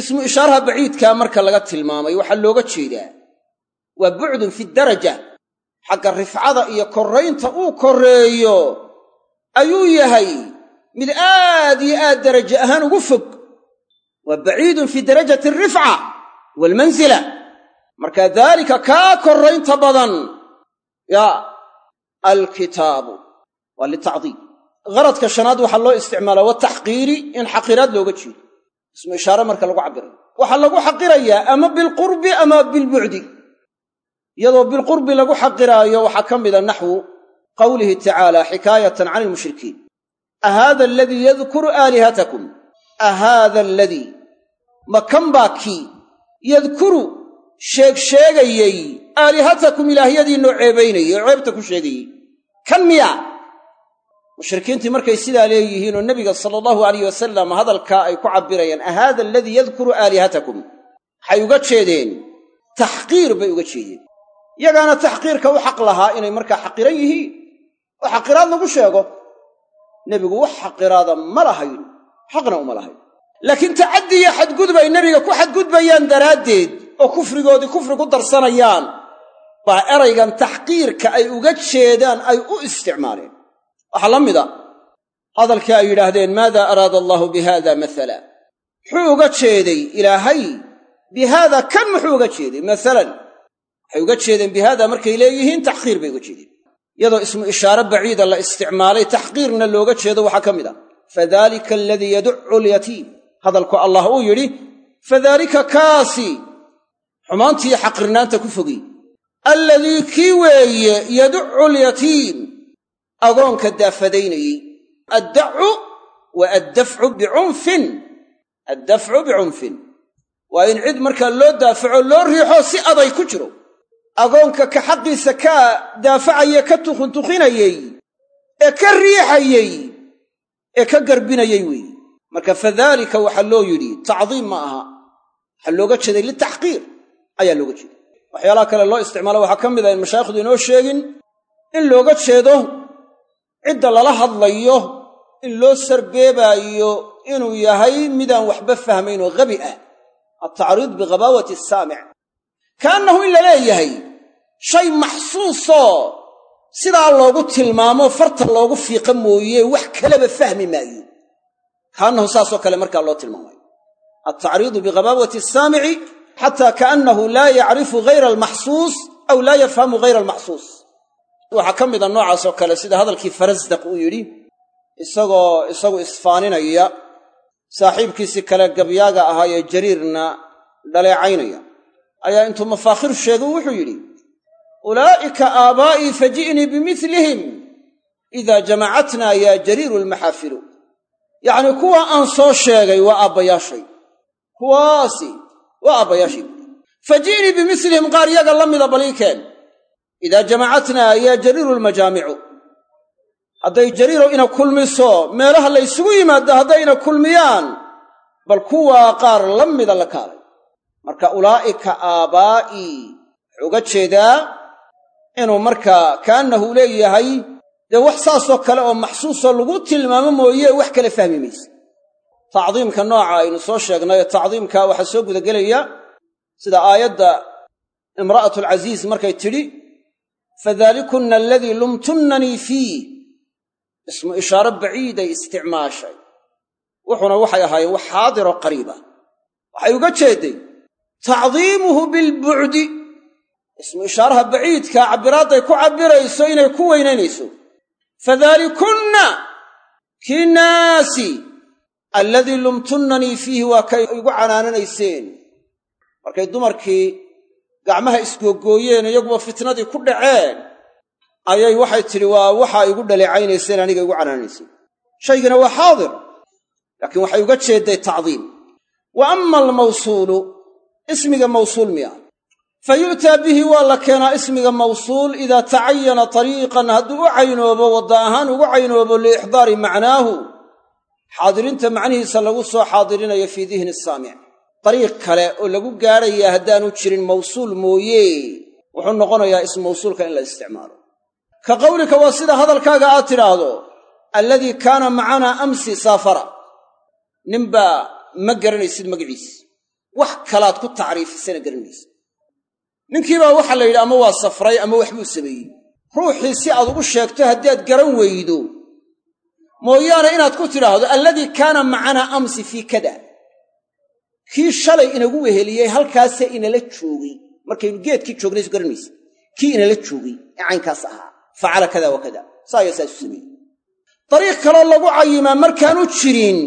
ismu ishaaraha baciidkaa marka laga tilmaamay waxaa looga jeedaa. Waa bucdun fi daraja. Xagga rifcada iyo korraynta uu korreeyo ayuu yahay mid aad iyo aad daraja ahaan ugu fog. Waa baciidun fi darajati alrifca waalmansila marka daalika kaa korraynta badan yaa alkitaabu. Waa litacdiim gharadka shanaad waxaa loo isticmaalaa wataxqiiri in xaqiraad looga jeedo. Ismu ishaare marka lagu cabbirayo waxaa lagu xaqirayaa ama bilqurbi ama bilbucdi iyadoo bilqurbi lagu xaqiraayo waxaa ka mida naxwu qawlihi tacaala xikaayatan can ilmushrikiin a haada aladii yadkuru aalihatakum? A haada aladii ma kan baa kii? Yadkuru sheegsheegayey aalihatakum ilaahyadiinoo ceebaynayey oo ceebta ku sheegayey. Kan miya mushrikiintii markay sidaa leeyihiin oo nebiga sala allahu alayh wasalam hadalkaa ay ku cabbirayaan a haada aladii yadkuru aalihatakum? Waxay uga jeedeen taxqiir bay uga jeedeen. Yagaana taxqiirka u xaq lahaa inay markaa xaqiran yihiin. Oo xaqiraad lagu sheego. Nebigu wax xaqiraada ma lahayn xaqna uma lahayn. Laakiin tacaddi iyo xadgudub ay nebiga ku xadgudbayaan daraaddeed oo kufrigoodii kufri ku darsanayaan baa eraygan taxqiirka ay uga jeedaan ay u isticmaaleen waxaa la mida hadalkii ay yidhaahdeen maada araada allaahu bi haada maala muxuu uga jeeday ilaahay bi haada kan muxuu uga jeeday? Maalan waxay uga jeedeen bi haada markay leeyihiin taxqiir bay uga jeedeen. Iyadoo ismu ishaare baciida la isticmaalay taxqiirna looga jeedo waxaa ka mid ah fadalika aladii yaducu lyatiim hadalku allah uu yidhi fadaalika kaasi xumaantiiyo xaqirnaanta ku fogey alladii kii weeye yaducu lyatiim agoonka daafadaynayey addacu wa addafcu bicunfin addafcu bicunfin waa in cid markaa loo daafaco loo riixo si aday ku jiro. Agoonka ka xaqiisa ka daafacaya ka tukhuntukhinayey ee ka riixayey ee ka garbinayey weeye marka fadaalika waxaa loo yidhi tacdiim ma aha. Waxaa looga jeeday litaxqiir ayaa looga jeeday. Waxyaalaha kale loo isticmaalo waxaa ka mid ah in mashaayikhdu inoo sheegin in looga jeedo cidda lala hadlayo in loo sarbeebaayo inuu yahay midaan waxba fahmayn oo habi ah. Altacriid bighabaawati asaamic kaannahu in la leeyahay shay maxsuusoo sidaa loogu tilmaamo farta loogu fiiqa mooye wax kaleba fahmi maayo. Kaannahu saasoo kale markaa loo tilmaamayo altacriidu bighabaawati asaamici xataa kaannahu laa yacrifu hayra almaxsuus aw laa yafhamu hayra almaxsuus waxaa ka mida noocaasoo kale sida hadalkii farasdaq uu yidhi isagoo isagu isfaaninaya saaxiibkiisii kale gabyaaga ahaa ee jariirna dhaleecaynaya. Ayaa intuu mafaakhir sheegay wuxuu yidhi ulaa'ika aabaa'ii faji'nii bimilihim idaa jamacatnaa yaa jariiru lmaxaafilu yacnii kuwa aan soo sheegay waa aabbayaashay. Kuwaasi waa aabbayaashay. Faji'nii bimilihim qaar yaga la mida baliikeen idaa jamacatnaa yaa jariiru lmajaamicu hadday jariirow ina kulmiso meelaha la ysugu yimaaddo hadday ina kulmiyaan bal kuwaa qaar la mida la kaalay marka ulaa'ika aabaa'ii wuxuu uga jeedaa inuu markaa kaannahu leeyahay dee wax saasoo kale oo maxsuusoo lagu tilmaamo mooye wax kale fahmi mayse tacdiimka nooca aynu soo sheegnay tacdiimka waxaa soo gudagelaya sida aayadda imra'atulcasiis markay tidhi fadaalikunna aladii lumtunnanii fiih ismu ishaaro baciiday isticmaashay wuxuuna waxay ahaayeen wax xaadiroo qariiba waxay uga jeedday tacdiimuhu bilbucdi ismu ishaaraha baciidkaa cabbiraadday ku cabbirayso inay ku weynaynayso fadaalikunna kii naasi alladii lumtunnanii fiihi waa kay igu canaananayseen markay dumarkii gacmaha isgoogooyeen iyaguba fitnadii ku dhaceen ayay waxay tidhi waa waxaa igu dhaleecaynayseen aniga igu canaanayseen shaygina waa xaadir laakiin waxay uga jeedday tacdiim. Wa ama almawsuulu ismiga mawsuul miya. Fa yu'taa bihi waa la keenaa ismiga mawsuul idaa tacayana tariiqan hadduu u caynoobo wadda ahaan ugu caynoobo liixdaari macnaahu xaadirinta macnihiisa lagu soo xaadirinayo fii dihni saamic dariiq kale oo lagu gaadhayaa haddaanu jirin mawsuul mooye. Wuxuu noqonayaa ism mawsuulka in la isticmaalo. Ka qawlika waa sida hadalkaaga aad tidhaahdo alladii kaana macanaa amsi saafara. Ninbaa ma garanaysid magaciis. Wax kalaad ku tacriifisana garanaysid. Ninkiibaa waxaa la yidhi ama waa safray ama waxbuu sameeyey. Ruuxii si aad ugu sheegto haddaad garan weydo. Mooyaane inaad ku tidhaahdo alladii kaana macanaa amsi fii kada kii shalay inagu weheliyey halkaasee inala joogay. Markaynu geedkii joognaysu garanaysa kii inala joogay ee caynkaas ahaa. Facala kada wa kada. Saa ayaa saasu dariiq kaloo lagu cayimaa markaanu jirin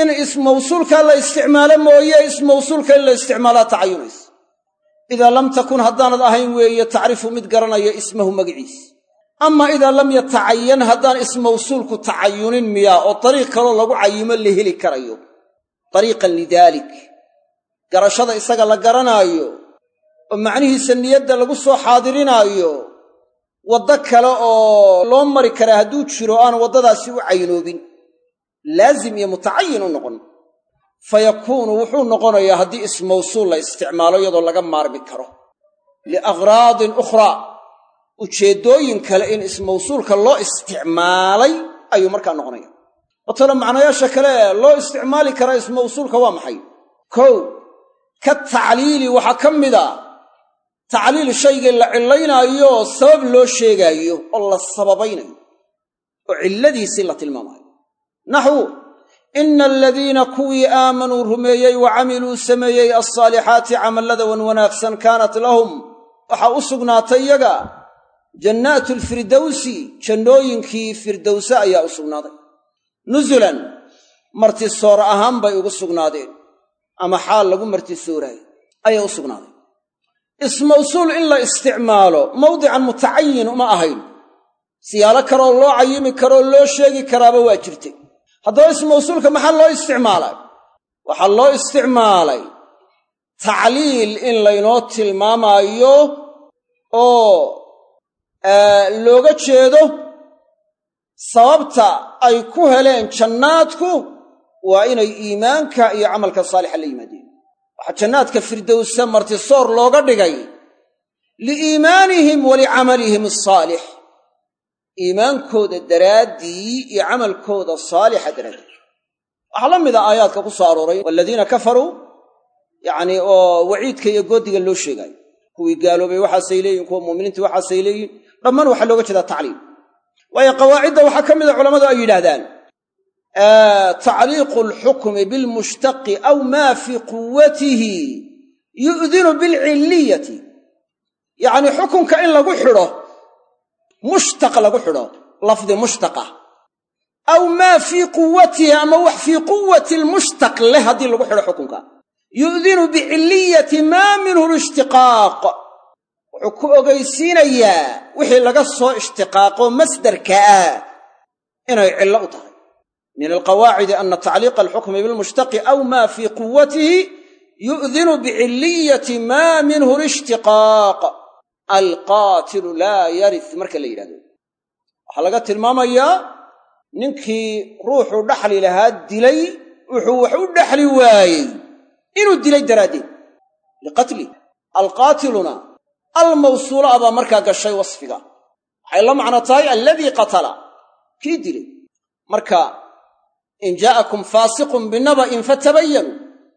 in ismawsuulkaa la isticmaalo mooye ismawsuulka in la isticmaalaa tacayunaysa idaa lam takun haddaanad ahayn weeye tacrifu mid garanaya ismahu magaciis ama idaa lam yatacayan haddaan ismawsuulku tacayunin miyaa oo dariiq kaloo lagu cayimo la heli karayo dariiqan lidaalik garashada isaga la garanaayo oo macnihiisa niyadda lagu soo xaadirinaayo waddo kale oo loo mari karaa hadduu jiro aan waddadaasi u caynoobin laazim iyo mutacayin u noqon. Fa yakuunu wuxuu noqonayaa haddii ismawsuul la isticmaalo iyadoo laga maarmi karo. Liaghraadin ukhraa ujeeddooyin kale in ismawsuulka loo isticmaalay ayuu markaa noqonaya watana macnayaasha kale loo isticmaali karaa ismawsuulka waa maxay? Kow ka tacliili waxaa ka mid a tacliil shaygii la cillaynaayo sabab loo sheegaayo oo la sababaynayo oo cilladiisii la tilmaamaayo. Naxwu ina aladiina kuwii aamanuu rumeeyey wa camiluu sameeyey alsaalixaati camallada wan wanaagsan kaanat lahum waxaa u sugnaatay iyaga jannaatu alfirdowsi jannooyinkii firdowse ayaa u sugnaaday nusulan martisoor ahaan bay ugu sugnaadeen ama xaal lagu martisooraayo ayay u sugnaaday ismawsuul in la isticmaalo mawdican mutacayin uma ahayn. Siyaalo karooo loo cayimi karoo loo sheegi karaaba waa jirtay. Haddaba ismawsuulka maxaa loo isticmaalay? Waxaa loo isticmaalay tacliil in laynoo tilmaamaayo oo looga jeedo sababta ay ku heleen jannaadku waa inay iimaanka iyo camalka saalixa la yimaadeen. Waxaa jannaadka firdowsa martisoor looga dhigay liiimaanihim wa licamalihim asaalix iimaankooda daraaddii iyo camalkooda saalixa daraaddeed waxaa la mida aayaadka ku soo arooray waladiina kafaruu yacnii oo waciidka iyo goodiga loo sheegaayo. Kuwii gaaloobay waxaasay leeyihiin kuwa muuminiintii waxaasay leeyihiin dhammaan waxaa looga jeedaa tacliim waayo qawaacidda waxaa ka mida culammadu ay yidhaahdaan tacliiqu alxukmi bilmushtaqi aw maa fii quwatihi yu'dinu bilcilliyati yacnii xukunka in lagu xidho mushtaq lagu xidho lafdi mushtaqa. Aw maa fii quwatihi ama wax fii quwati lmushtaq leh haddii lagu xidho xukunka. Yu'dinu bicilliyati maa minhu lishtiqaaq wuxuu ku ogaysiinayaa wixii laga soo ishtiqaaqo masdarka ah inay cillo u tahay. Min alqawaacidi ana tacliiqa alxukmi bilmushtaqi aw maa fii quwatihi yu'dinu bicilliyati maa minhu lishtiqaaq. Alqaatilu laa yaris marka la yidhahdo. Waxaa laga tilmaamayaa ninkii ruuxuu dhaxli lahaa dilay wuxuu wax u dhaxli waayey inuu dilay daraaddeed. Liqatli. Alqaatiluna almawsuula abaa markaa gashay wasfiga. Waxay la macno tahay alladii qatala. Kii dilay. Marka in jaa'akum faasiqun binaba'in fatabayanuu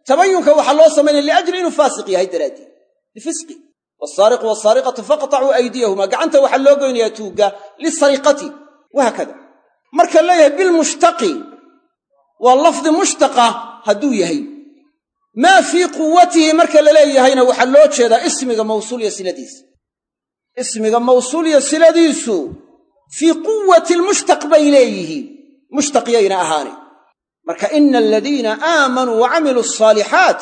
tabayunka waxaa loo samaynaya liajli inuu faasiq yahay daraaddeed. Lifisqi wasaariqu wasaariqatu faqtacuu aydiyahuma gacanta waxaa loo goynayaa tuugga lisariqati. Wahaakada. Marka leeyahay bilmushtaqi. Waa lafdi mushtaqa hadduu yahay maa fii quwatihi marka la leeyahayna waxaa loo jeedaa ismiga mawsuul iyo siladiisa ismiga mawsuul iyo siladiisu fii quwati lmushtaq bay leeyihiin. Mushtaq yayna ahaani. Marka ina aladiina aamanuu wa camiluu asaalixaat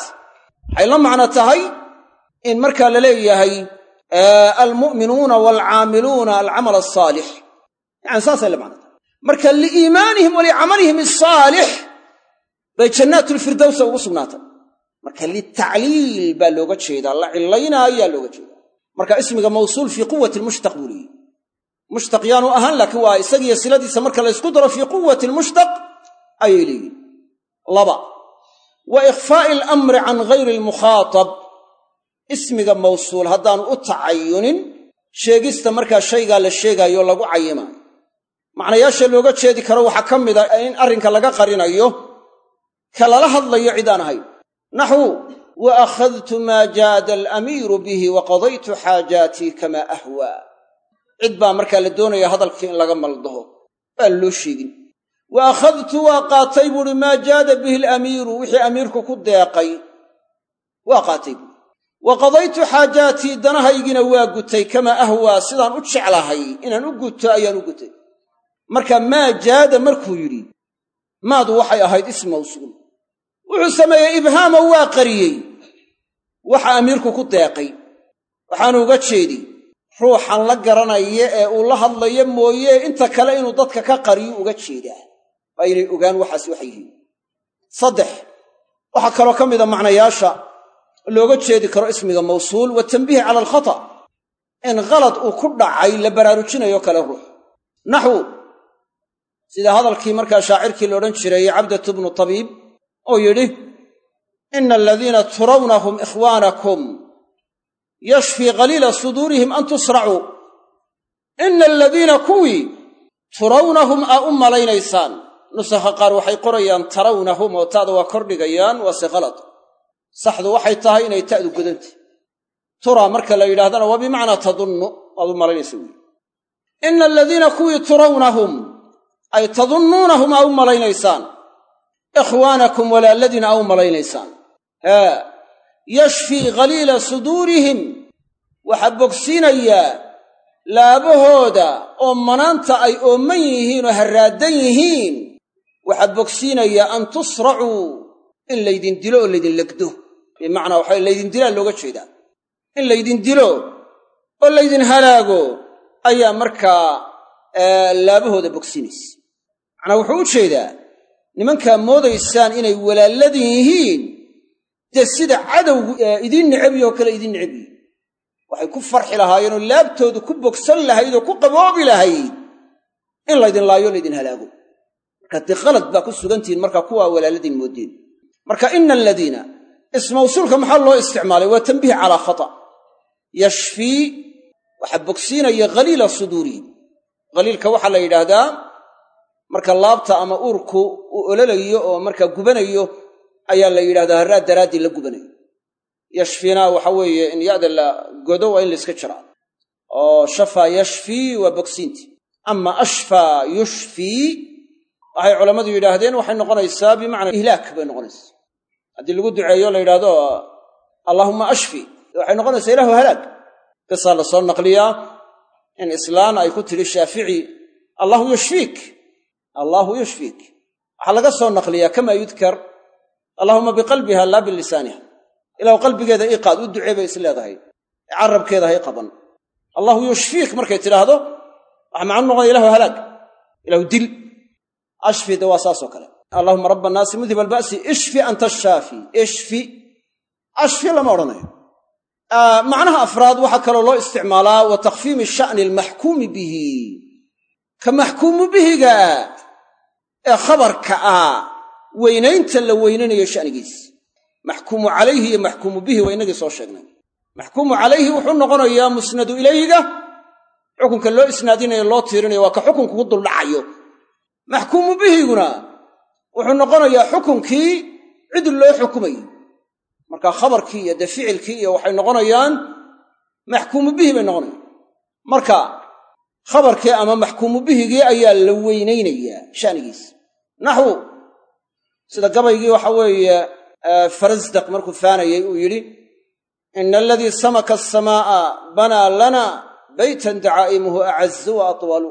waxay la macno tahay in markaa la leeyahay almu'minuuna waalcaamiluuna alcamal asaalix yani saasay la macno tahay. Marka liiimaanihim wa licamalihim asaalix bay jannaatulfirdowsa ugu sugnaatay marka litacliil baa looga jeedaa la cillaynaayaa looga jeedaa. Marka ismiga mawsuul fii quwati lmushtaq buu leeyihi mushtaq yaanu ahaan laakiin waa isagiyo siladiisa marka laysku daro fii quwati lmushtaq ayay leeyihiin laba wa ikhfaa'i alamri can gayri almukhaatab. Ismiga mawsuul haddaanu u tacayunin sheegista markaa shaygaa la sheegaayo lagu cayimaayo. Macnayaasha looga jeedi karo waxaa ka mida in arrinka laga qarinayo ka lala hadlayo cid aan ahayn naxwu wa akhadtu maa jaada alamiiru bihi wa qadaytu xaajaatii kamaa ahwaa cid baa markaa la doonaya hadalkii in laga maldaho baan loo sheegin. Wa akhadtu waa qaatay buuhi maa jaada bihi alamiiru. Wixii amiirku ku deeqay waa qaatay buui wa qadaytu xaajaatii danahaygiina waa gutay kamaa ahwaa sidaan u jeclahay inaan u guto ayaan u gutay. Marka maa jaada markuu yidhi maadu waxay ahayd ism mawsuul wuxuu sameeyey ibhaama waa qariyey. Waxa amiirku ku deeqay. Waxaanu uga jeedi ruuxan la garanaya ee uu la hadlayo mooye inta kale inuu dadka ka qariyo uga jeedaa waa inay ogaan waxaas waxay yihiin saddex waxaa kaloo ka mida macnayaasha looga jeedi karo ismiga mawsuul watanbiihi cala alkhata. In khalad uu ku dhacay la baraarujinayo kale ruux. Naxwu sida hadalkii markaa shaacirkii la odhan jiray cabdatu bnu tabiib oo yidhi ina aladiina turawnahum ikhwaanakum yashfii khaliila suduurihim an tusracuu. Ina aladiina kuwii turawnahum aa u malaynaysaan nusakha qaar waxay qorayaan tarawnahum oo ta'da waa kordhigayaan waase khalad. Saxdu waxay tahay inay ta'du godantay turaa marka la yidhahdana waa bimacnaa tadunnu waad u malaynaysa wiili ina aladiina kuwii turawnahum ay tadunnuunahum aa u malaynaysaan ikhwaanakum walaaladiina aa u malaynaysaan haa yashfii khaliila suduurihim waxaa bogsiinayaa laabahooda oo manaanta ay oomman yihiin oo harraaddan yihiin. Waxaa bogsiinayaa an tusracuu in laydin dilo oo laydin legdo. Bimacnaa waxa laydin dilaa looga jeedaa. In laydin dilo oo laydin halaago ayaa markaa laabahooda bogsinaysa. Macnaa wuxuu u jeedaa nimankaa moodaysaan inay walaaladin yihiin dee sida cadowgu idiin necabiyoo oo kale idiin necab waxay ku farxi lahaayeenoo laabtoodu ku bogsan lahayd oo ku qaboobi lahayd in laydin laayo laydin halaago. Marka dee qalad baa ku sugantihiin markaa kuwaa walaaladiin moodeen. Marka ina aladiina ismawsuulka maxaa loo isticmaalay? Waa tanbiih calaa khata. Yashfii waxaa bogsiinaya khaliila suduurihim khaliilka waxaa la yidhaahdaa marka laabta ama uurku uu ololayo oo markaa gubanayo ayaa la yidhahdaa harraad daraaddii la gubanayo. Yashfiina waxa weeye in ya'da la godo waa in la iska jiraa oo shafaa yashfii waa bogsiinti. Ama ashfaa yushfii waxay culammadu yidhaahdeen waxay noqonaysaa bimacnaa ihlaak bay noqonaysaa. Haddii lagu duceeyo la yidhahdo allaahumma ashfi waxay noqonaysaa ilahu halaag. Qisaa la soo naqliyaa in islaan ay ku tidhi shaafici allahu yushfiik allaahu yushfiik waxaa laga soo naqliyaa kamaa yudkar. Allaahuma biqalbiha laa bilisaaniha. Ilahu qalbigeeda ii qaad u ducee bay is leedahay. Ee carabkeeda hay qaban. Allahu yushfiik markay tidhaahdo waxa macnu noqonaya ilahu halaag. Ilahu dil. Ashfi de waa saasoo kale. Allahuma raba annaasi mudhib alba'si ishfi anta shaafi. Ishfi. Ashfi lama odhanayo. Macnaha afraad waxaa kaloo loo isticmaalaa wa takhfiimi sha'ni bihi. Ka maxkuumu bihiga ee khabarka ah weynaynta la weynanayo sha'nigiis. Maxkuumu calayhi iyo maxkuumu bihi waa inagii soo sheegnay. Maxkuumu calayhi wuxuu noqonayaa musnadu ilayhiga xukunka loo isnaadinayo loo tiirinayo waa ka xukunku ku duldhacayo. Maxkuumu bihiguna wuxuu noqonayaa xukunkii cid loo xukumayo marka khabarkii iyo dee ficilkii iyo waxay noqonayaan maxkuumu bihi bay noqonayaan. Marka khabarkii ama maxkuumu bihigii ayaa la weynaynayaa sha'nigiis. Naxwu sida gabaygii waxa weeye farasdaq markuu faanayey uu yidhi ina aladii samaka asamaa'a banaa lana baytan dacaa'imuhu acazu wa atwalu.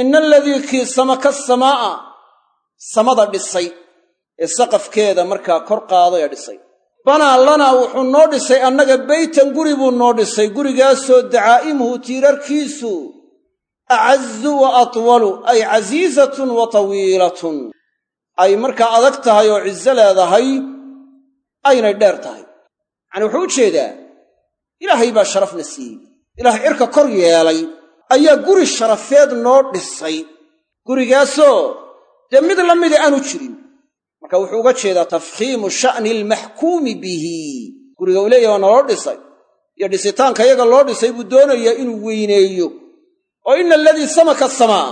Ina aladii kii samaka asamaa'a samada dhisay ee saqafkeeda markaa kor qaaday ee dhisay. Banaa lanaa wuxuu noo dhisay annaga beytan guri buu noo dhisay gurigaasoo dacaa'imuhu tiirarkiisu acazu wa atwalu ay casiizatun wa tawiilatun ay markaa adag tahay oo cizo leedahay aynay dheer tahay yacani wuxuu u jeedaa ilaahay baa sharafna siiyey ilaahay cirka kor yeelay ayaa guri sharafeed noo dhisay gurigaasoo dee mid la mida aanu jirin marka wuxuu uga jeedaa tafkhiimu sha'ni almaxkuumi bihi guriga uu leeyahay waa naloo dhisay iyo dhisitaanka yaga loo dhisay buu doonayaa inuu weyneeyo oo ina aladii samaka asamaa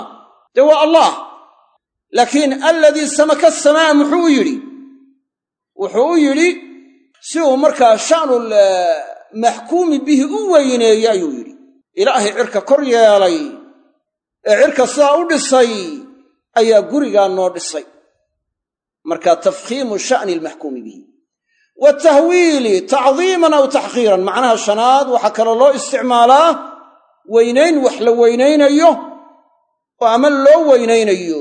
dee waa allah. Laakiin aladii samaka asamaa muxuu u yidhi? Wuxuu u yidhi si uu markaa sha'nul maxkuumi bihi u weyneeyo ayuu yidhi. Ilaahay cirka kor yeelay ee cirka sidaa u dhisay ayaa gurigaa noo dhisay. Marka tafkhiimu sha'ni almaxkuumi bihi. Watahwiili tacdiiman aw taxqiiran macnaha shanaad waxaa kaloo loo isticmaalaa weynayn wax la weynaynayo oo ama loo weynaynayo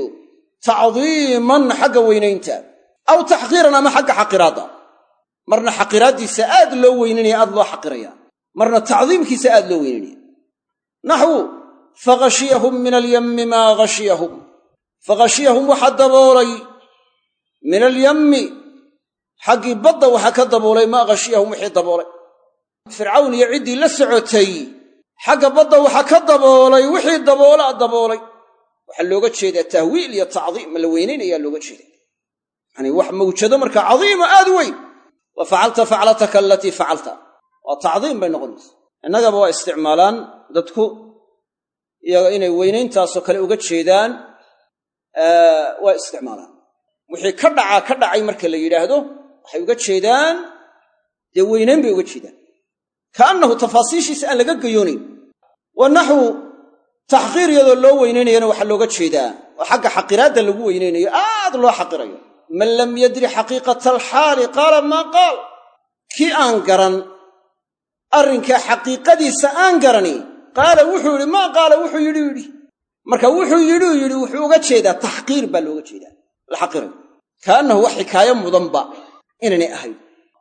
tacdiiman xagga weynaynta aw taxqiiran ama xagga xaqiraadda. Marna xaqiraaddiisa aad loo weynaynaya aad loo xaqiraya. Marna tacdiimkiisa aad loo weynaynaya naxwu faghashiyahum min alyammi maa ghashiyahum faghashiyahum waxaa daboolay min alyammi xaggii badda waxaa ka daboolay maa ghashiyahum wixii daboolay fircawn iyo ciddii la socotay xagga badda waxaa ka daboolay wixii daboolaa daboolay. Waxaa looga jeedaa tahwiil iyo tacdiim ma la weynaynayaa looga jeeda yacanii wax mawjado markaa cadiima aad weyn. Wa facalta faclataka alatii facalta waa tacdiim bay noqonaysa. Innagaba waa isticmaalaan dadku iyaga inay weynayntaasoo kale uga jeedaan waa isticmaalaan. Wixii ka dhacaa ka dhacay marka la yidhaahdo waxay uga jeedaan dee weynayn bay uga jeedaan. Kaannahu tafaasiishiisa aan laga gayoonayn wa naxwu taxqiir iyadoo loo weynaynayana waxaa looga jeedaa oo xagga xaqiraadda lagu weynaynayo aad loo xaqirayo. Man lam yadri xaqiiqata alxaali qaala maa qaal? Kii aan garan arrinkaa xaqiiqadiisa aan garani qaala wuxuu yidhi maa qaala wuxuu yidhi yidhi. Marka wuxuu yidhiu yidhi wuxuu uga jeedaa taxqiir baa looga jeedaa la xaqirayo. Kaannahu wax xikaayo mudanba inaynay ahayn.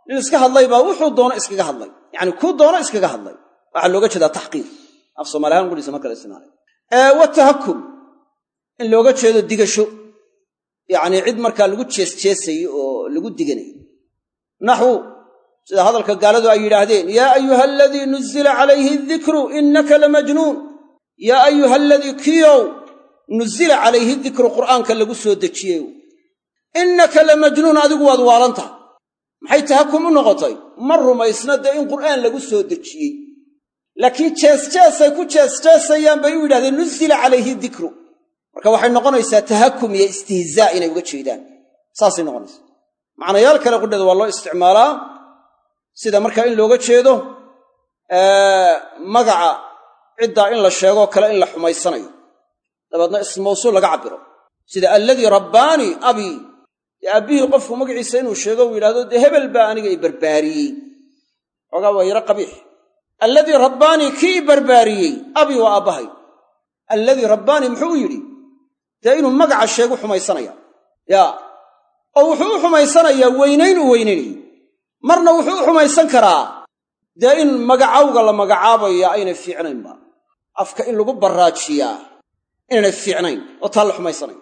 Nin iska hadlay baa wuxuu doono iskaga hadlay. Yacni kuu doono iskaga hadlay. Waxaa looga jeedaa taxqiir af soomaali ahaan gudhiisa marka la isticmaalay watahakum in looga jeedo digasho. Yacnii cid markaa lagu jeesjeesayo oo lagu diganayo naxwu sida hadalka gaaladu ay yidhaahdeen yaa ayuha aladii nuzila calayhi dikru innaka lamajnuun yaa ayuha aladii kiyow nuzila calayhi dikru qur'aanka lagu soo dejiyey innaka lamajnuun adigu waad waalan tahay maxay tahakum u noqotay? Ma rumaysna dee in qur'aan lagu soo dejiyey laakiin jeesjeesay ku jeesjeesayaan bay u yidhahdeen nuzila calayhi dikru. Marka waxay noqonaysaa tahakum iyo istihzaa inay uga jeedaan. Saasay noqonaysaa. Macnayaal kale qudheeda waa loo isticmaalaa sida markaa in looga jeedo magaca ciddaa in la sheegoo kale in la xumaysanayo. Dabeedna ismawsuul laga cabbiro. Sida alladii rabbaanii abii dee aabbihii qofku magaciisa inuu sheego uu yidhahdo dee hebel baa aniga i barbaariyey. Xoogaa waa yaro qabiix alladii rabbaanii kii i barbaariyey abii waa aabbahay alladii rabbaanii muxuu u yidhi dee inuu magaca sheegu xumaysanaya. Yaa oo wuxuu u xumaysanayaa weynayn uu weynaynayo marna wuxuu u xumaysan karaa. Dee in magacawga la magacaabaya aynay fiicnaynba afka in lagu barraajiyaa inaynay fiicnayn oo taa la xumaysanayo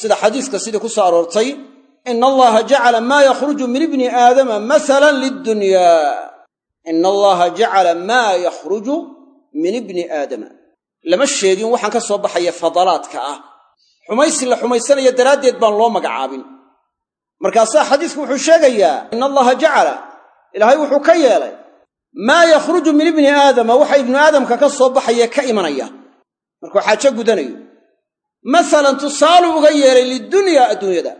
sida xadiiska sidii ku soo aroortay ina allaha jacala maa yakhruju min ibni aadama masalan lidunyaa ina allaha jacala maa yakhruju min ibni aadama lama sheegin waxaan ka soo baxaya fadalaadka ah xumaysi la xumaysanaya daraaddeed baan loo magacaabin markaasaa xadiisku wuxuu sheegayaa ina allaha jacala ilaahay wuxuu ka yeelay maa yakhruju min ibni aadama waxa ibnu aadamka ka soo baxaya ka imanaya markuu xaajo gudanayo masalan tusaalu uga yeelay lidunyaa adduunyada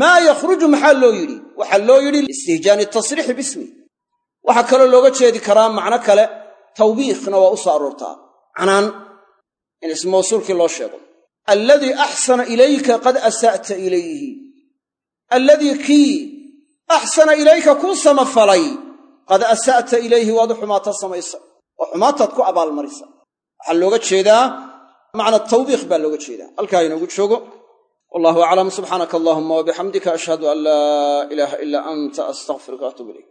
maa yakhruju maxaa loo yidhi waxaa loo yidhi istihjaani tasriixi bismi waxaa kaloo looga jeedi karaa macno kale tawbiikhna waa u soo aroortaa canaan in ismawsuulkii loo sheego. Alladii axsana ilayka qad asa'ta ilayhi. Alladii kii axsana ilayka kuu samafalay qad asa'ta ilayhi waad xumaata samaysa oo xumaataad ku abaalmarisa. Waxaa looga jeedaa macna tawbiikh baa looga jeedaa. Halkaa inoogu joogo. Wallahu aclam subxaanaka allahuma wabixamdika ashhadu an laa ilaaha ilaa anta astaqfiruka atuub ilayk